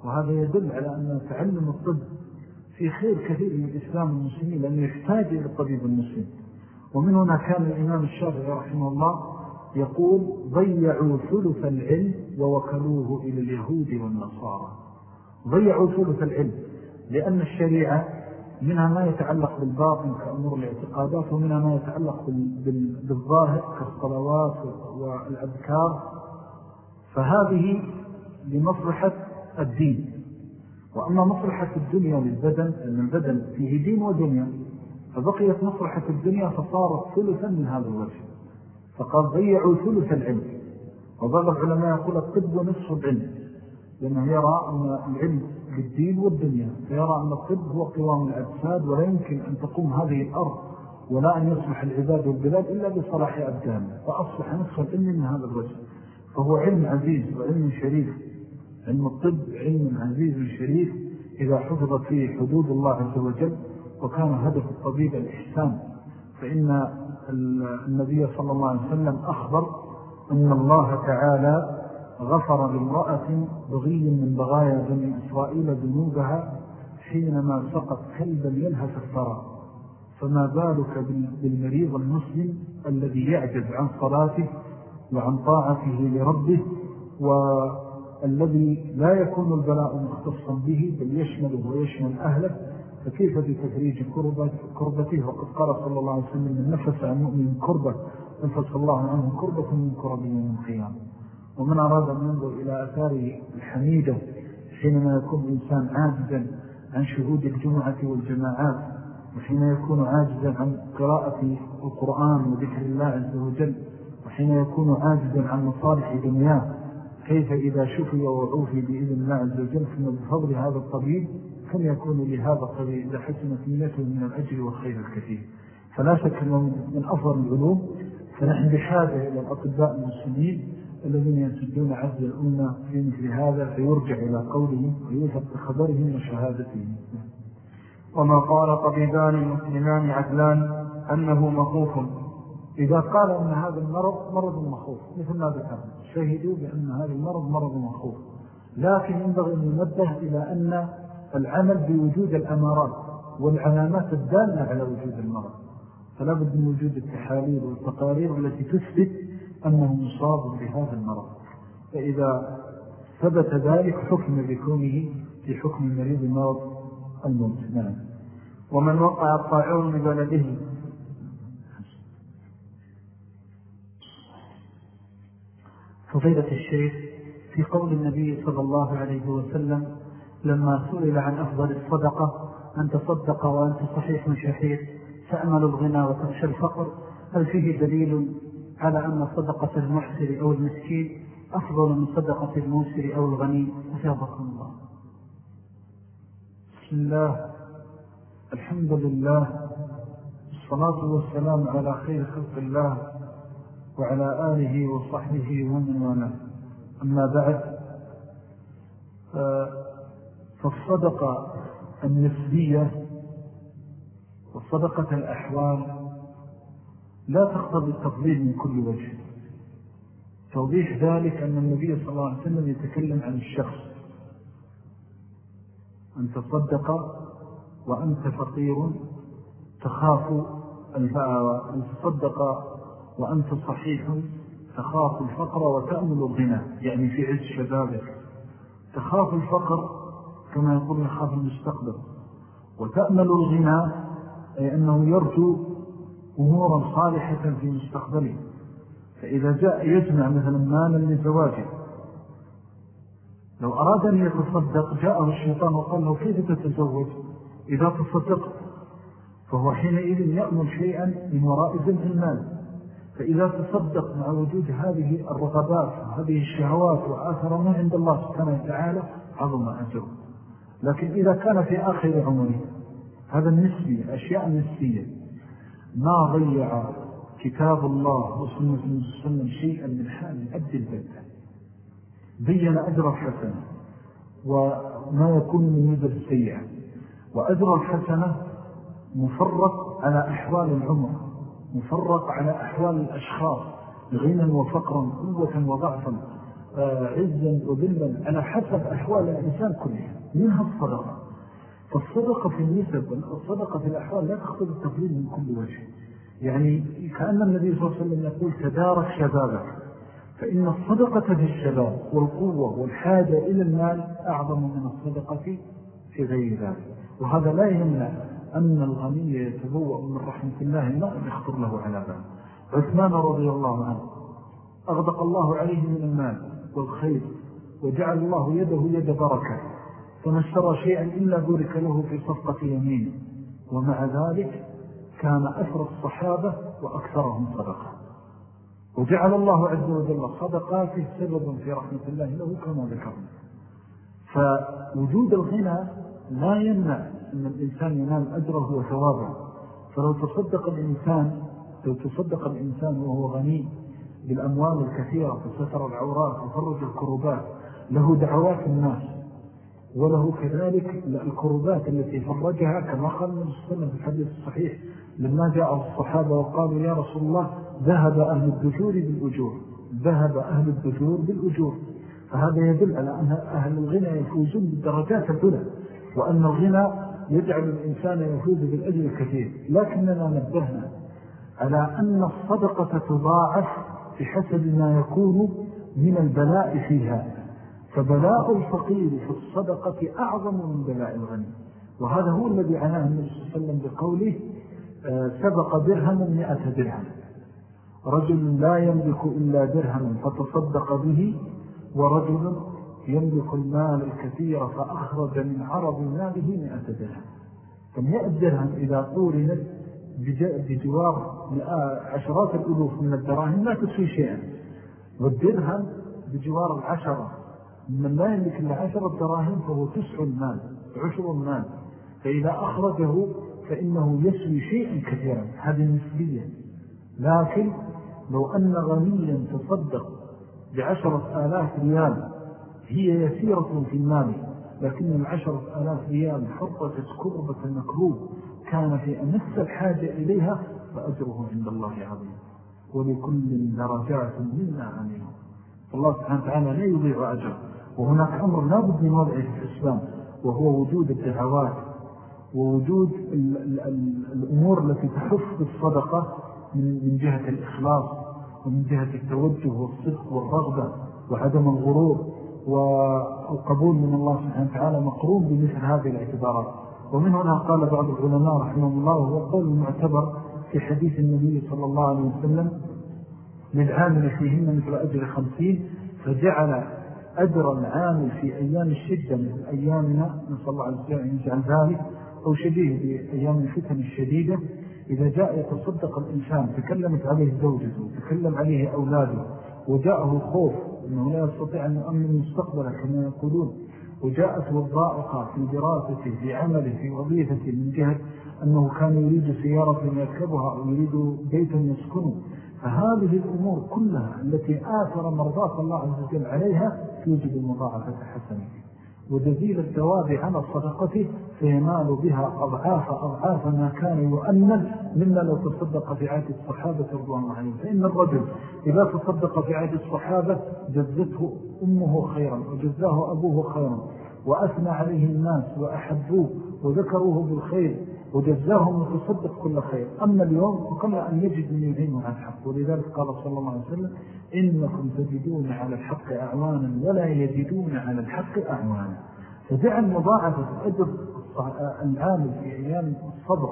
وهذا يدل على أن تعلم الطب في خير كثير من الإسلام المسلمين لأنه يحتاج إلى الطبيب المسلم. ومن هنا كان الإمام الشافعي رحمه الله يقول ضيعوا ثلث العلم ووكلوه إلى اليهود والنصارى. ضيعوا ثلث العلم لأن الشريعة منها ما يتعلق بالباطن كأمور الاعتقادات ومنها ما يتعلق بالظاهر كالصلوات والأذكار. فهذه لمصلحة الدين. وأما مصلحة الدنيا للبدن أن البدن فيه دين ودنيا فبقيت مصلحة الدنيا فصارت ثلثا من هذا الوجه. فقد ضيعوا ثلث العلم. وبعض العلماء يقول الطب نصف العلم لأنه يرى أن العلم بالدين والدنيا. فيرى أن الطب هو قوام الأجساد ولا يمكن أن تقوم هذه الأرض ولا أن يصلح العباد والبلاد إلا بصلاح أبدان. فأصبح نصف العلم من هذا الوجه فهو علم عزيز وعلم شريف. علم الطب علم عزيز شريف. إذا حفظت فيه حدود الله عز وجل وكان هدف الطبيب الإحسان فإن النبي صلى الله عليه وسلم أخبر أن الله تعالى غفر لامرأة بغي من بغايا بني إسرائيل ذنوبها حينما سقط كلبا يلهث الثرى. فما بالك بالمريض المسلم الذي يعجز عن صلاته وعن طاعته لربه والذي لا يكون البلاء مختصا به بل يشمله ويشمل أهله؟ فكيف بتفريج كربته؟ وقد قال صلى الله عليه وسلم من نفس عن مؤمن كربة نفس الله عنه كربة من كرب يوم القيامة. ومن أراد أن ينظر إلى أثاره الحميدة حينما يكون الإنسان عاجزا عن شهود الجمعة والجماعات وحين يكون عاجزا عن قراءة القرآن وذكر الله عز وجل وحين يكون عاجزا عن مصالح دنياه كيف إذا شفي وعوفي بإذن الله عز وجل ثم بفضل هذا الطبيب كم يكون لهذا الطبيب إذا حسنت نيته من الأجر والخير الكثير؟ فلا شك من أفضل العلوم فنحن بحاجة إلى الأطباء المسلمين الذين يسدون عز الأمة في مثل هذا فيرجع إلى قولهم ويوثق بخبرهم وشهادتهم. وما قال طبيبان مسلمان عدلان أنه مخوف. إذا قال أن هذا المرض مرض مخوف مثل ما ذكر شهدوا بأن هذا المرض مرض مخوف. لكن ينبغي أن ينبه إلى أن العمل بوجود الأمارات والعلامات الدالة على وجود المرض. فلا بد من وجود التحاليل والتقارير التي تثبت أنه مصاب بهذا المرض فإذا ثبت ذلك حكم بكونه في حكم مريض المرض الموت. نعم. ومن وقع الطاعون ببلده فضيلة الشيخ في قول النبي صلى الله عليه وسلم لما سئل عن أفضل الصدقة أن تصدق وأنت صحيح شحيح تأمل الغنى وتخشى الفقر هل فيه دليل على أن صدقة المحسر أو المسكين أفضل من صدقة الموسر أو الغني. أجابكم الله. بسم الله. الحمد لله. الصلاة والسلام على خير خلق الله وعلى آله وصحبه ومن وأنا أما بعد فالصدقة النسبية وصدقة الأحوال لا تقتضي التفضيل من كل وجه. توضيح ذلك أن النبي صلى الله عليه وسلم يتكلم عن الشخص. أن تصدق وأنت فقير تخاف أن تصدق وأنت صحيح تخاف الفقر وتأمل الغنى. يعني في عز شبابك. تخاف الفقر كما يقول يخاف المستقبل. وتأمل الغنى أي أنه يرجو أمورا صالحة في مستقبله. فإذا جاء يجمع مثلا مالا لزواجه. لو أراد أن يتصدق جاءه الشيطان وقال له كيف تتزوج؟ إذا تصدقت فهو حينئذ يأمل شيئا من وراء جمع المال. فإذا تصدق مع وجود هذه الرغبات وهذه الشهوات وآثر ما عند الله سبحانه وتعالى عظم أجره. لكن إذا كان في آخر عمره هذا النسبي أشياء نسبية. ما ضيع كتاب الله وسنة المسلم شيئا من حال الأبد البدء بيّن أجر الحسنة وما يكون من يدر السيئة. وأجر الحسنة مفرق على أحوال العمر مفرق على أحوال الأشخاص غنى وفقرا قوة وضعفا آه، عزا وذلا على حسب أحوال الإنسان كلها منها الصدقة. فالصدقة في النسب والصدقة في الأحوال لا تخطب التقليل من كل وجه. يعني كأن النبي صلى الله عليه وسلم يقول تدارك شبابك فإن الصدقة في الشباب والقوة والحاجة إلى المال أعظم من الصدقة في غير ذلك. وهذا لا يمنع أن الغني يتبوأ من رحمة الله ما يخطر له على ذلك عثمان رضي الله عنه أغدق الله عليه من المال والخير وجعل الله يده يد بركة. فما اشترى شيئا إلا بورك له في صفقة يمين ومع ذلك كان أثر الصحابة وأكثرهم صدقة. وجعل الله عز وجل صدقاته سببا في رحمة الله له كما ذكرنا. فوجود الغنى لا يمنع أن الإنسان ينال أجره وثوابه. فلو تصدق الإنسان لو تصدق الإنسان وهو غني بالأموال الكثيرة فستر العورات وفرج الكروبات له دعوات الناس. وله كذلك الكروبات التي فرجها كما قال النبي صلى الله عليه وسلم في الحديث الصحيح لما جاء الصحابة وقالوا يا رسول الله ذهب أهل الدجور بالأجور ذهب أهل الدجور بالأجور. فهذا يدل على أن أهل الغنى يفوزون بالدرجات الأولى وأن الغنى يجعل الإنسان يفوز بالأجر الكثير. لكننا نبهنا على أن الصدقة تضاعف بحسب ما يكون من البلاء فيها. فبلاء الفقير في الصدقة أعظم من بلاء الغني. وهذا هو الذي عناه النبي صلى الله عليه وسلم بقوله آه، سبق درهم مئة درهم. رجل لا يملك إلا درهم فتصدق به ورجل يملك المال الكثير فأخرج من عرض ماله مئة درهم. فمئة درهم إذا قورنت بجوار عشرات الألوف من الدراهم لا تسوي شيئا. والدرهم بجوار العشرة. من لا يملك إلا عشرة دراهم فهو تسع المال عشر المال فإذا أخرجه فإنه يسوي شيئا كثيرا. هذه نسبية. لكن لو أن غنيا تصدق بعشرة آلاف ريال هي يسيرة في المال لكن العشرة آلاف ريال حرقت كربة المكروب كان في أمس الحاجة إليها فأجره عند الله عظيم. ولكل درجات منا عمله فالله سبحانه وتعالى لا يضيع أجر وهناك أمر لا بد من وضعه في الإسلام وهو وجود الدعوات ووجود ال ال ال الأمور التي تحف بالصدقة من جهة الإخلاص ومن جهة التوجه والصدق والرغبة وعدم الغرور والقبول من الله سبحانه وتعالى مقرون بمثل هذه الاعتبارات. ومن هنا قال بعض العلماء رحمه الله وهو قول المعتبر في حديث النبي صلى الله عليه وسلم للعامل فيهن مثل أجر خمسين فجعل أجر العامل في أيام الشدة مثل أيامنا نسأل الله عز وجل يجعل ذلك أو شبيه بأيام الفتن الشديدة. إذا جاء يتصدق الإنسان تكلمت عليه زوجته تكلم عليه أولاده وجاءه خوف أنه لا يستطيع أن يؤمن مستقبله كما يقولون وجاءته الضائقة في دراسته في عمله في وظيفته من جهة أنه كان يريد سيارة يركبها أو يريد بيتا يسكنه. فهذه الأمور كلها التي آثر مرضات الله عز وجل عليها توجد المضاعفة حسنة وجزيل الثواب على الصدقة فينال بها أضعاف أضعاف ما كان يؤمن مما لو تصدق في عهد الصحابة رضوان عليهم. فإن الرجل إذا تصدق في عهد الصحابة جزته أمه خيرا وجزاه أبوه خيرا وأثنى عليه الناس وأحبوه وذكروه بالخير وجزاهم وتصدق كل خير. أما اليوم فقل أن يجد من يعينه على الحق ولذلك قال صلى الله عليه وسلم إنكم تجدون على الحق أعوانا ولا يجدون على الحق أعوانا. فجعل مضاعفة أجر العامل في أيام الصبر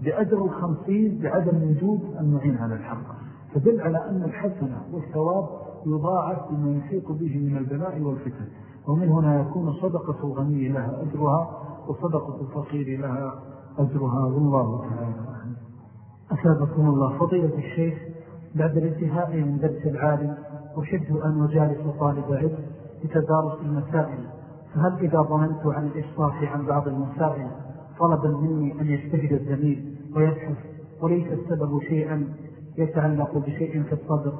بأجر الخمسين بعدم وجود المعين على الحق. فدل على أن الحسنة والثواب يضاعف بما يحيط به من البلاء والفتن. ومن هنا يكون صدقة الغني لها أجرها وصدقة الفقير لها أجرها والله تعالى أسابقكم الله فضيلة الشيخ بعد الانتهاء من درس العالم أحب أن أجالس طالب علم لتدارس المسائل. فهل إذا ظننت عن الإشراف عن بعض المسائل طلبا مني أن يجتهد الزميل ويبحث وليس السبب شيئا يتعلق بشيء في الصدر؟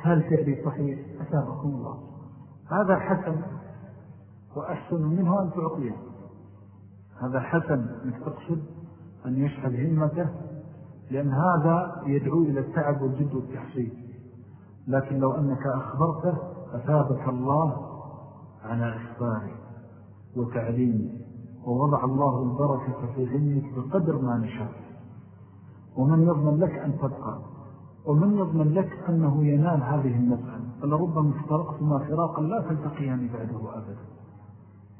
هل فعلي صحيح؟ أسابقكم الله. هذا حسن وأحسن منه أن تعطيه. هذا حسن أنك تقصد أن يشهد همته لأن هذا يدعو إلى التعب والجد والتحصيل. لكن لو أنك أخبرته أثابك الله على إخباره وتعليمه ووضع الله البركة في علمك بقدر ما نشاء. ومن يضمن لك أن تبقى ومن يضمن لك أنه ينال هذه النفع. فلربما افترقتما فراقا لا تلتقيان بعده أبدا.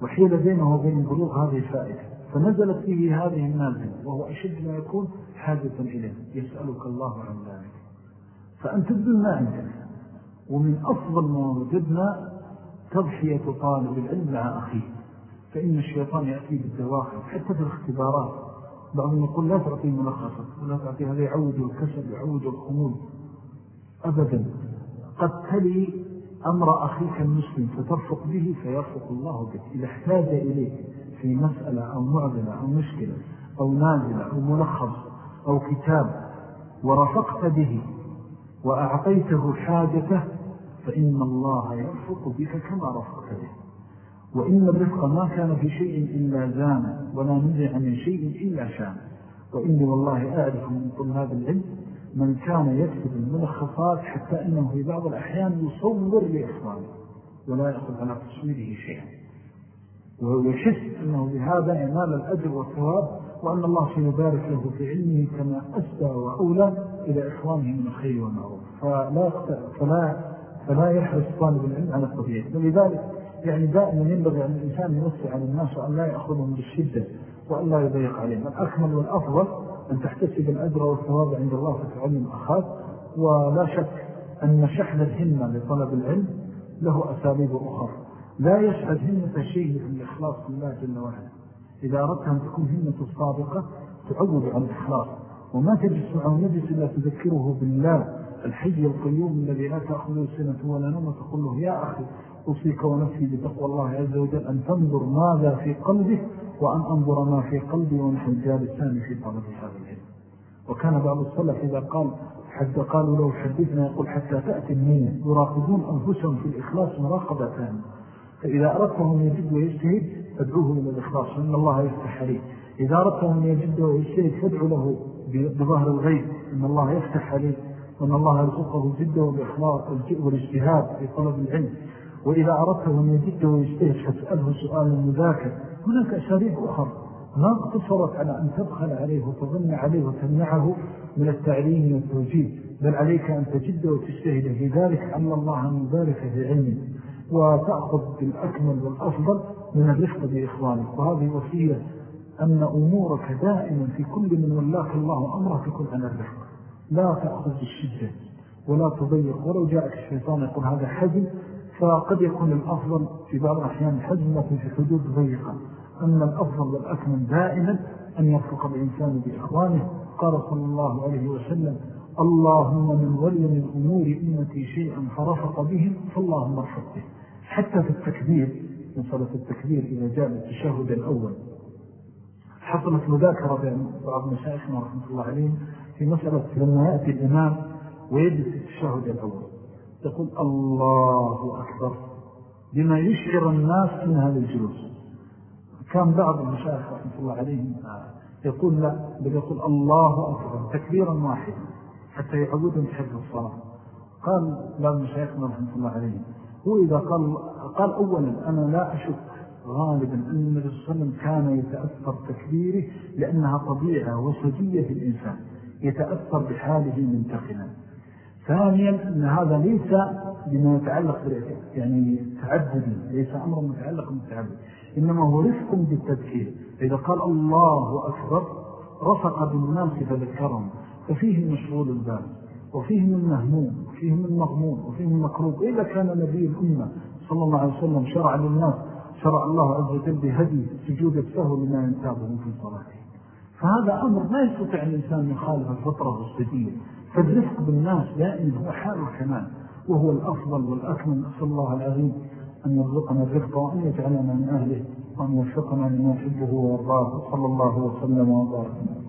وحيل بينه وبين بلوغ هذه الفائدة. فنزلت فيه هذه النازل وهو أشد ما يكون حاجة إليه يسألك الله عن ذلك. فأن تبذل ما عندك ومن أفضل ما وجدنا تضحية طالب العلم مع أخيه. فإن الشيطان يأتي بالدواخل حتى في الاختبارات. بعضهم يقول لا تعطي ملخصة ولا تعطي هذا يعود الكسل يعود الخمول. أبدا قد تلي أمر أخيك المسلم فترفق به فيرفق الله بك. إذا احتاج إليك في مسألة أو معضلة أو مشكلة أو نازلة أو ملخص أو كتاب ورفقت به وأعطيته حاجته فإن الله يرفق بك كما رفقت به. وإن الرفق ما كان في شيء إلا زان ولا نزع من شيء إلا شان. وإني والله أعرف من طلاب العلم من كان يكتب الملخصات حتى أنه في بعض الأحيان يصور لإخوانه ولا يأخذ على تصويره شيئا. ويحس أنه بهذا ينال الأجر والثواب وأن الله سيبارك له في علمه كما أسدى وأولى إلى إخوانه من الخير والمعروف. فلا, فلا, فلا يحرص طالب العلم على الطبيعة. ولذلك يعني دائما ينبغي أن الإنسان يوسع على الناس وأن لا يأخذهم بالشدة وأن لا يضيق عليهم. الأكمل والأفضل أن تحتسب الأجر والثواب عند الله فتعلم أخاك ولا شك أن شحن الهمة لطلب العلم له أساليب أخرى. لا يشهد همة شيء في الإخلاص لله جل وعلا. إذا أردت أن تكون همة صادقة تعود عن الإخلاص. وما تجلس معه نجس إلا تذكره بالله. الحي القيوم الذي لا تأخذه سنة ولا نوم تقول له يا أخي أوصيك ونفسي بتقوى الله عز وجل أن تنظر ماذا في قلبه وأن أنظر ما في قلبي ونحن جالسان في طلب هذا العلم. وكان بعض السلف إذا قال حتى قالوا له حدثنا. يقول حتى تأتي النية. يراقبون أنفسهم في الإخلاص مراقبة ثانية فإذا أردتهم يجد ويجتهد فادعوه إلى الإخلاص فإن الله يفتح عليه. إذا أردتهم يجد ويجتهد فادعوا له بظهر الغيب إن الله يفتح عليه وأن الله يرزقه جدا والإخلاص والاجتهاد في طلب العلم. وإذا أردته أن يجد ويجتهد فاسأله سؤالا مذاكر. هناك أساليب أخرى. ما اقتصرت على أن تبخل عليه وتظن عليه وتمنعه من التعليم والتوجيه بل عليك أن تجد وتجتهد في ذلك أن الله أن يبارك في علمه وتأخذ بالأكمل والأفضل من الرفق بإخوانك. وهذه وصية أن أمورك دائما في كل من ولاك الله أمرك تكون على الرفق لا تأخذ بالشدة ولا تضيق. ولو جاءك الشيطان يقول هذا حزم فقد يكون الأفضل في بعض الأحيان حزمة في حدود ضيقة. أما الأفضل والأكمل دائما أن يرفق الإنسان بإخوانه. قال صلى الله عليه وسلم اللهم من ولي من أمور أمتي شيئا فرفق بهم فاللهم ارفق به حتى في التكبير مسألة التكبير إذا جاء التشهد الأول. حصلت مذاكرة بين بعض مشايخنا رحمة الله عليهم في مسألة لما يأتي الإمام ويجلس التشهد الأول. يقول الله أكبر بما يشعر الناس من هذا الجلوس. كان بعض المشايخ رحمة الله عليهم يقول لا بل يقول الله أكبر تكبيرا واحدا حتى يعودوا بحفظ الصلاة. قال بعض مشايخنا رحمة الله عليهم هو إذا قال, قال أولا أنا لا أشك غالبا أن النبي صلى الله عليه وسلم كان يتأثر تكبيره لأنها طبيعة وسجية الإنسان يتأثر بحاله منتقلا ثانيا أن هذا ليس بما يتعلق يعني تعبدي ليس أمر متعلق بالتعبد إنما هو رفق بالتذكير. إذا قال الله أكبر رفق بالناس فذكرهم ففيه المشغول البال. وفيه من مهموم وفيه من مغموم وفيه من مكروب. إذا كان نبي الأمة صلى الله عليه وسلم شرع للناس شرع الله عز وجل بهدي سجود السهو لما ينتابه في صلاته. فهذا أمر ما يستطيع الإنسان يخالف الفطرة والسجية فالرفق بالناس دائما هو حال الكمال وهو الأفضل والأكمل. نسأل الله العظيم أن يرزقنا الرفق وأن يجعلنا من أهله وأن يوفقنا لما يحبه ويرضاه. صلى الله وسلم وبارك.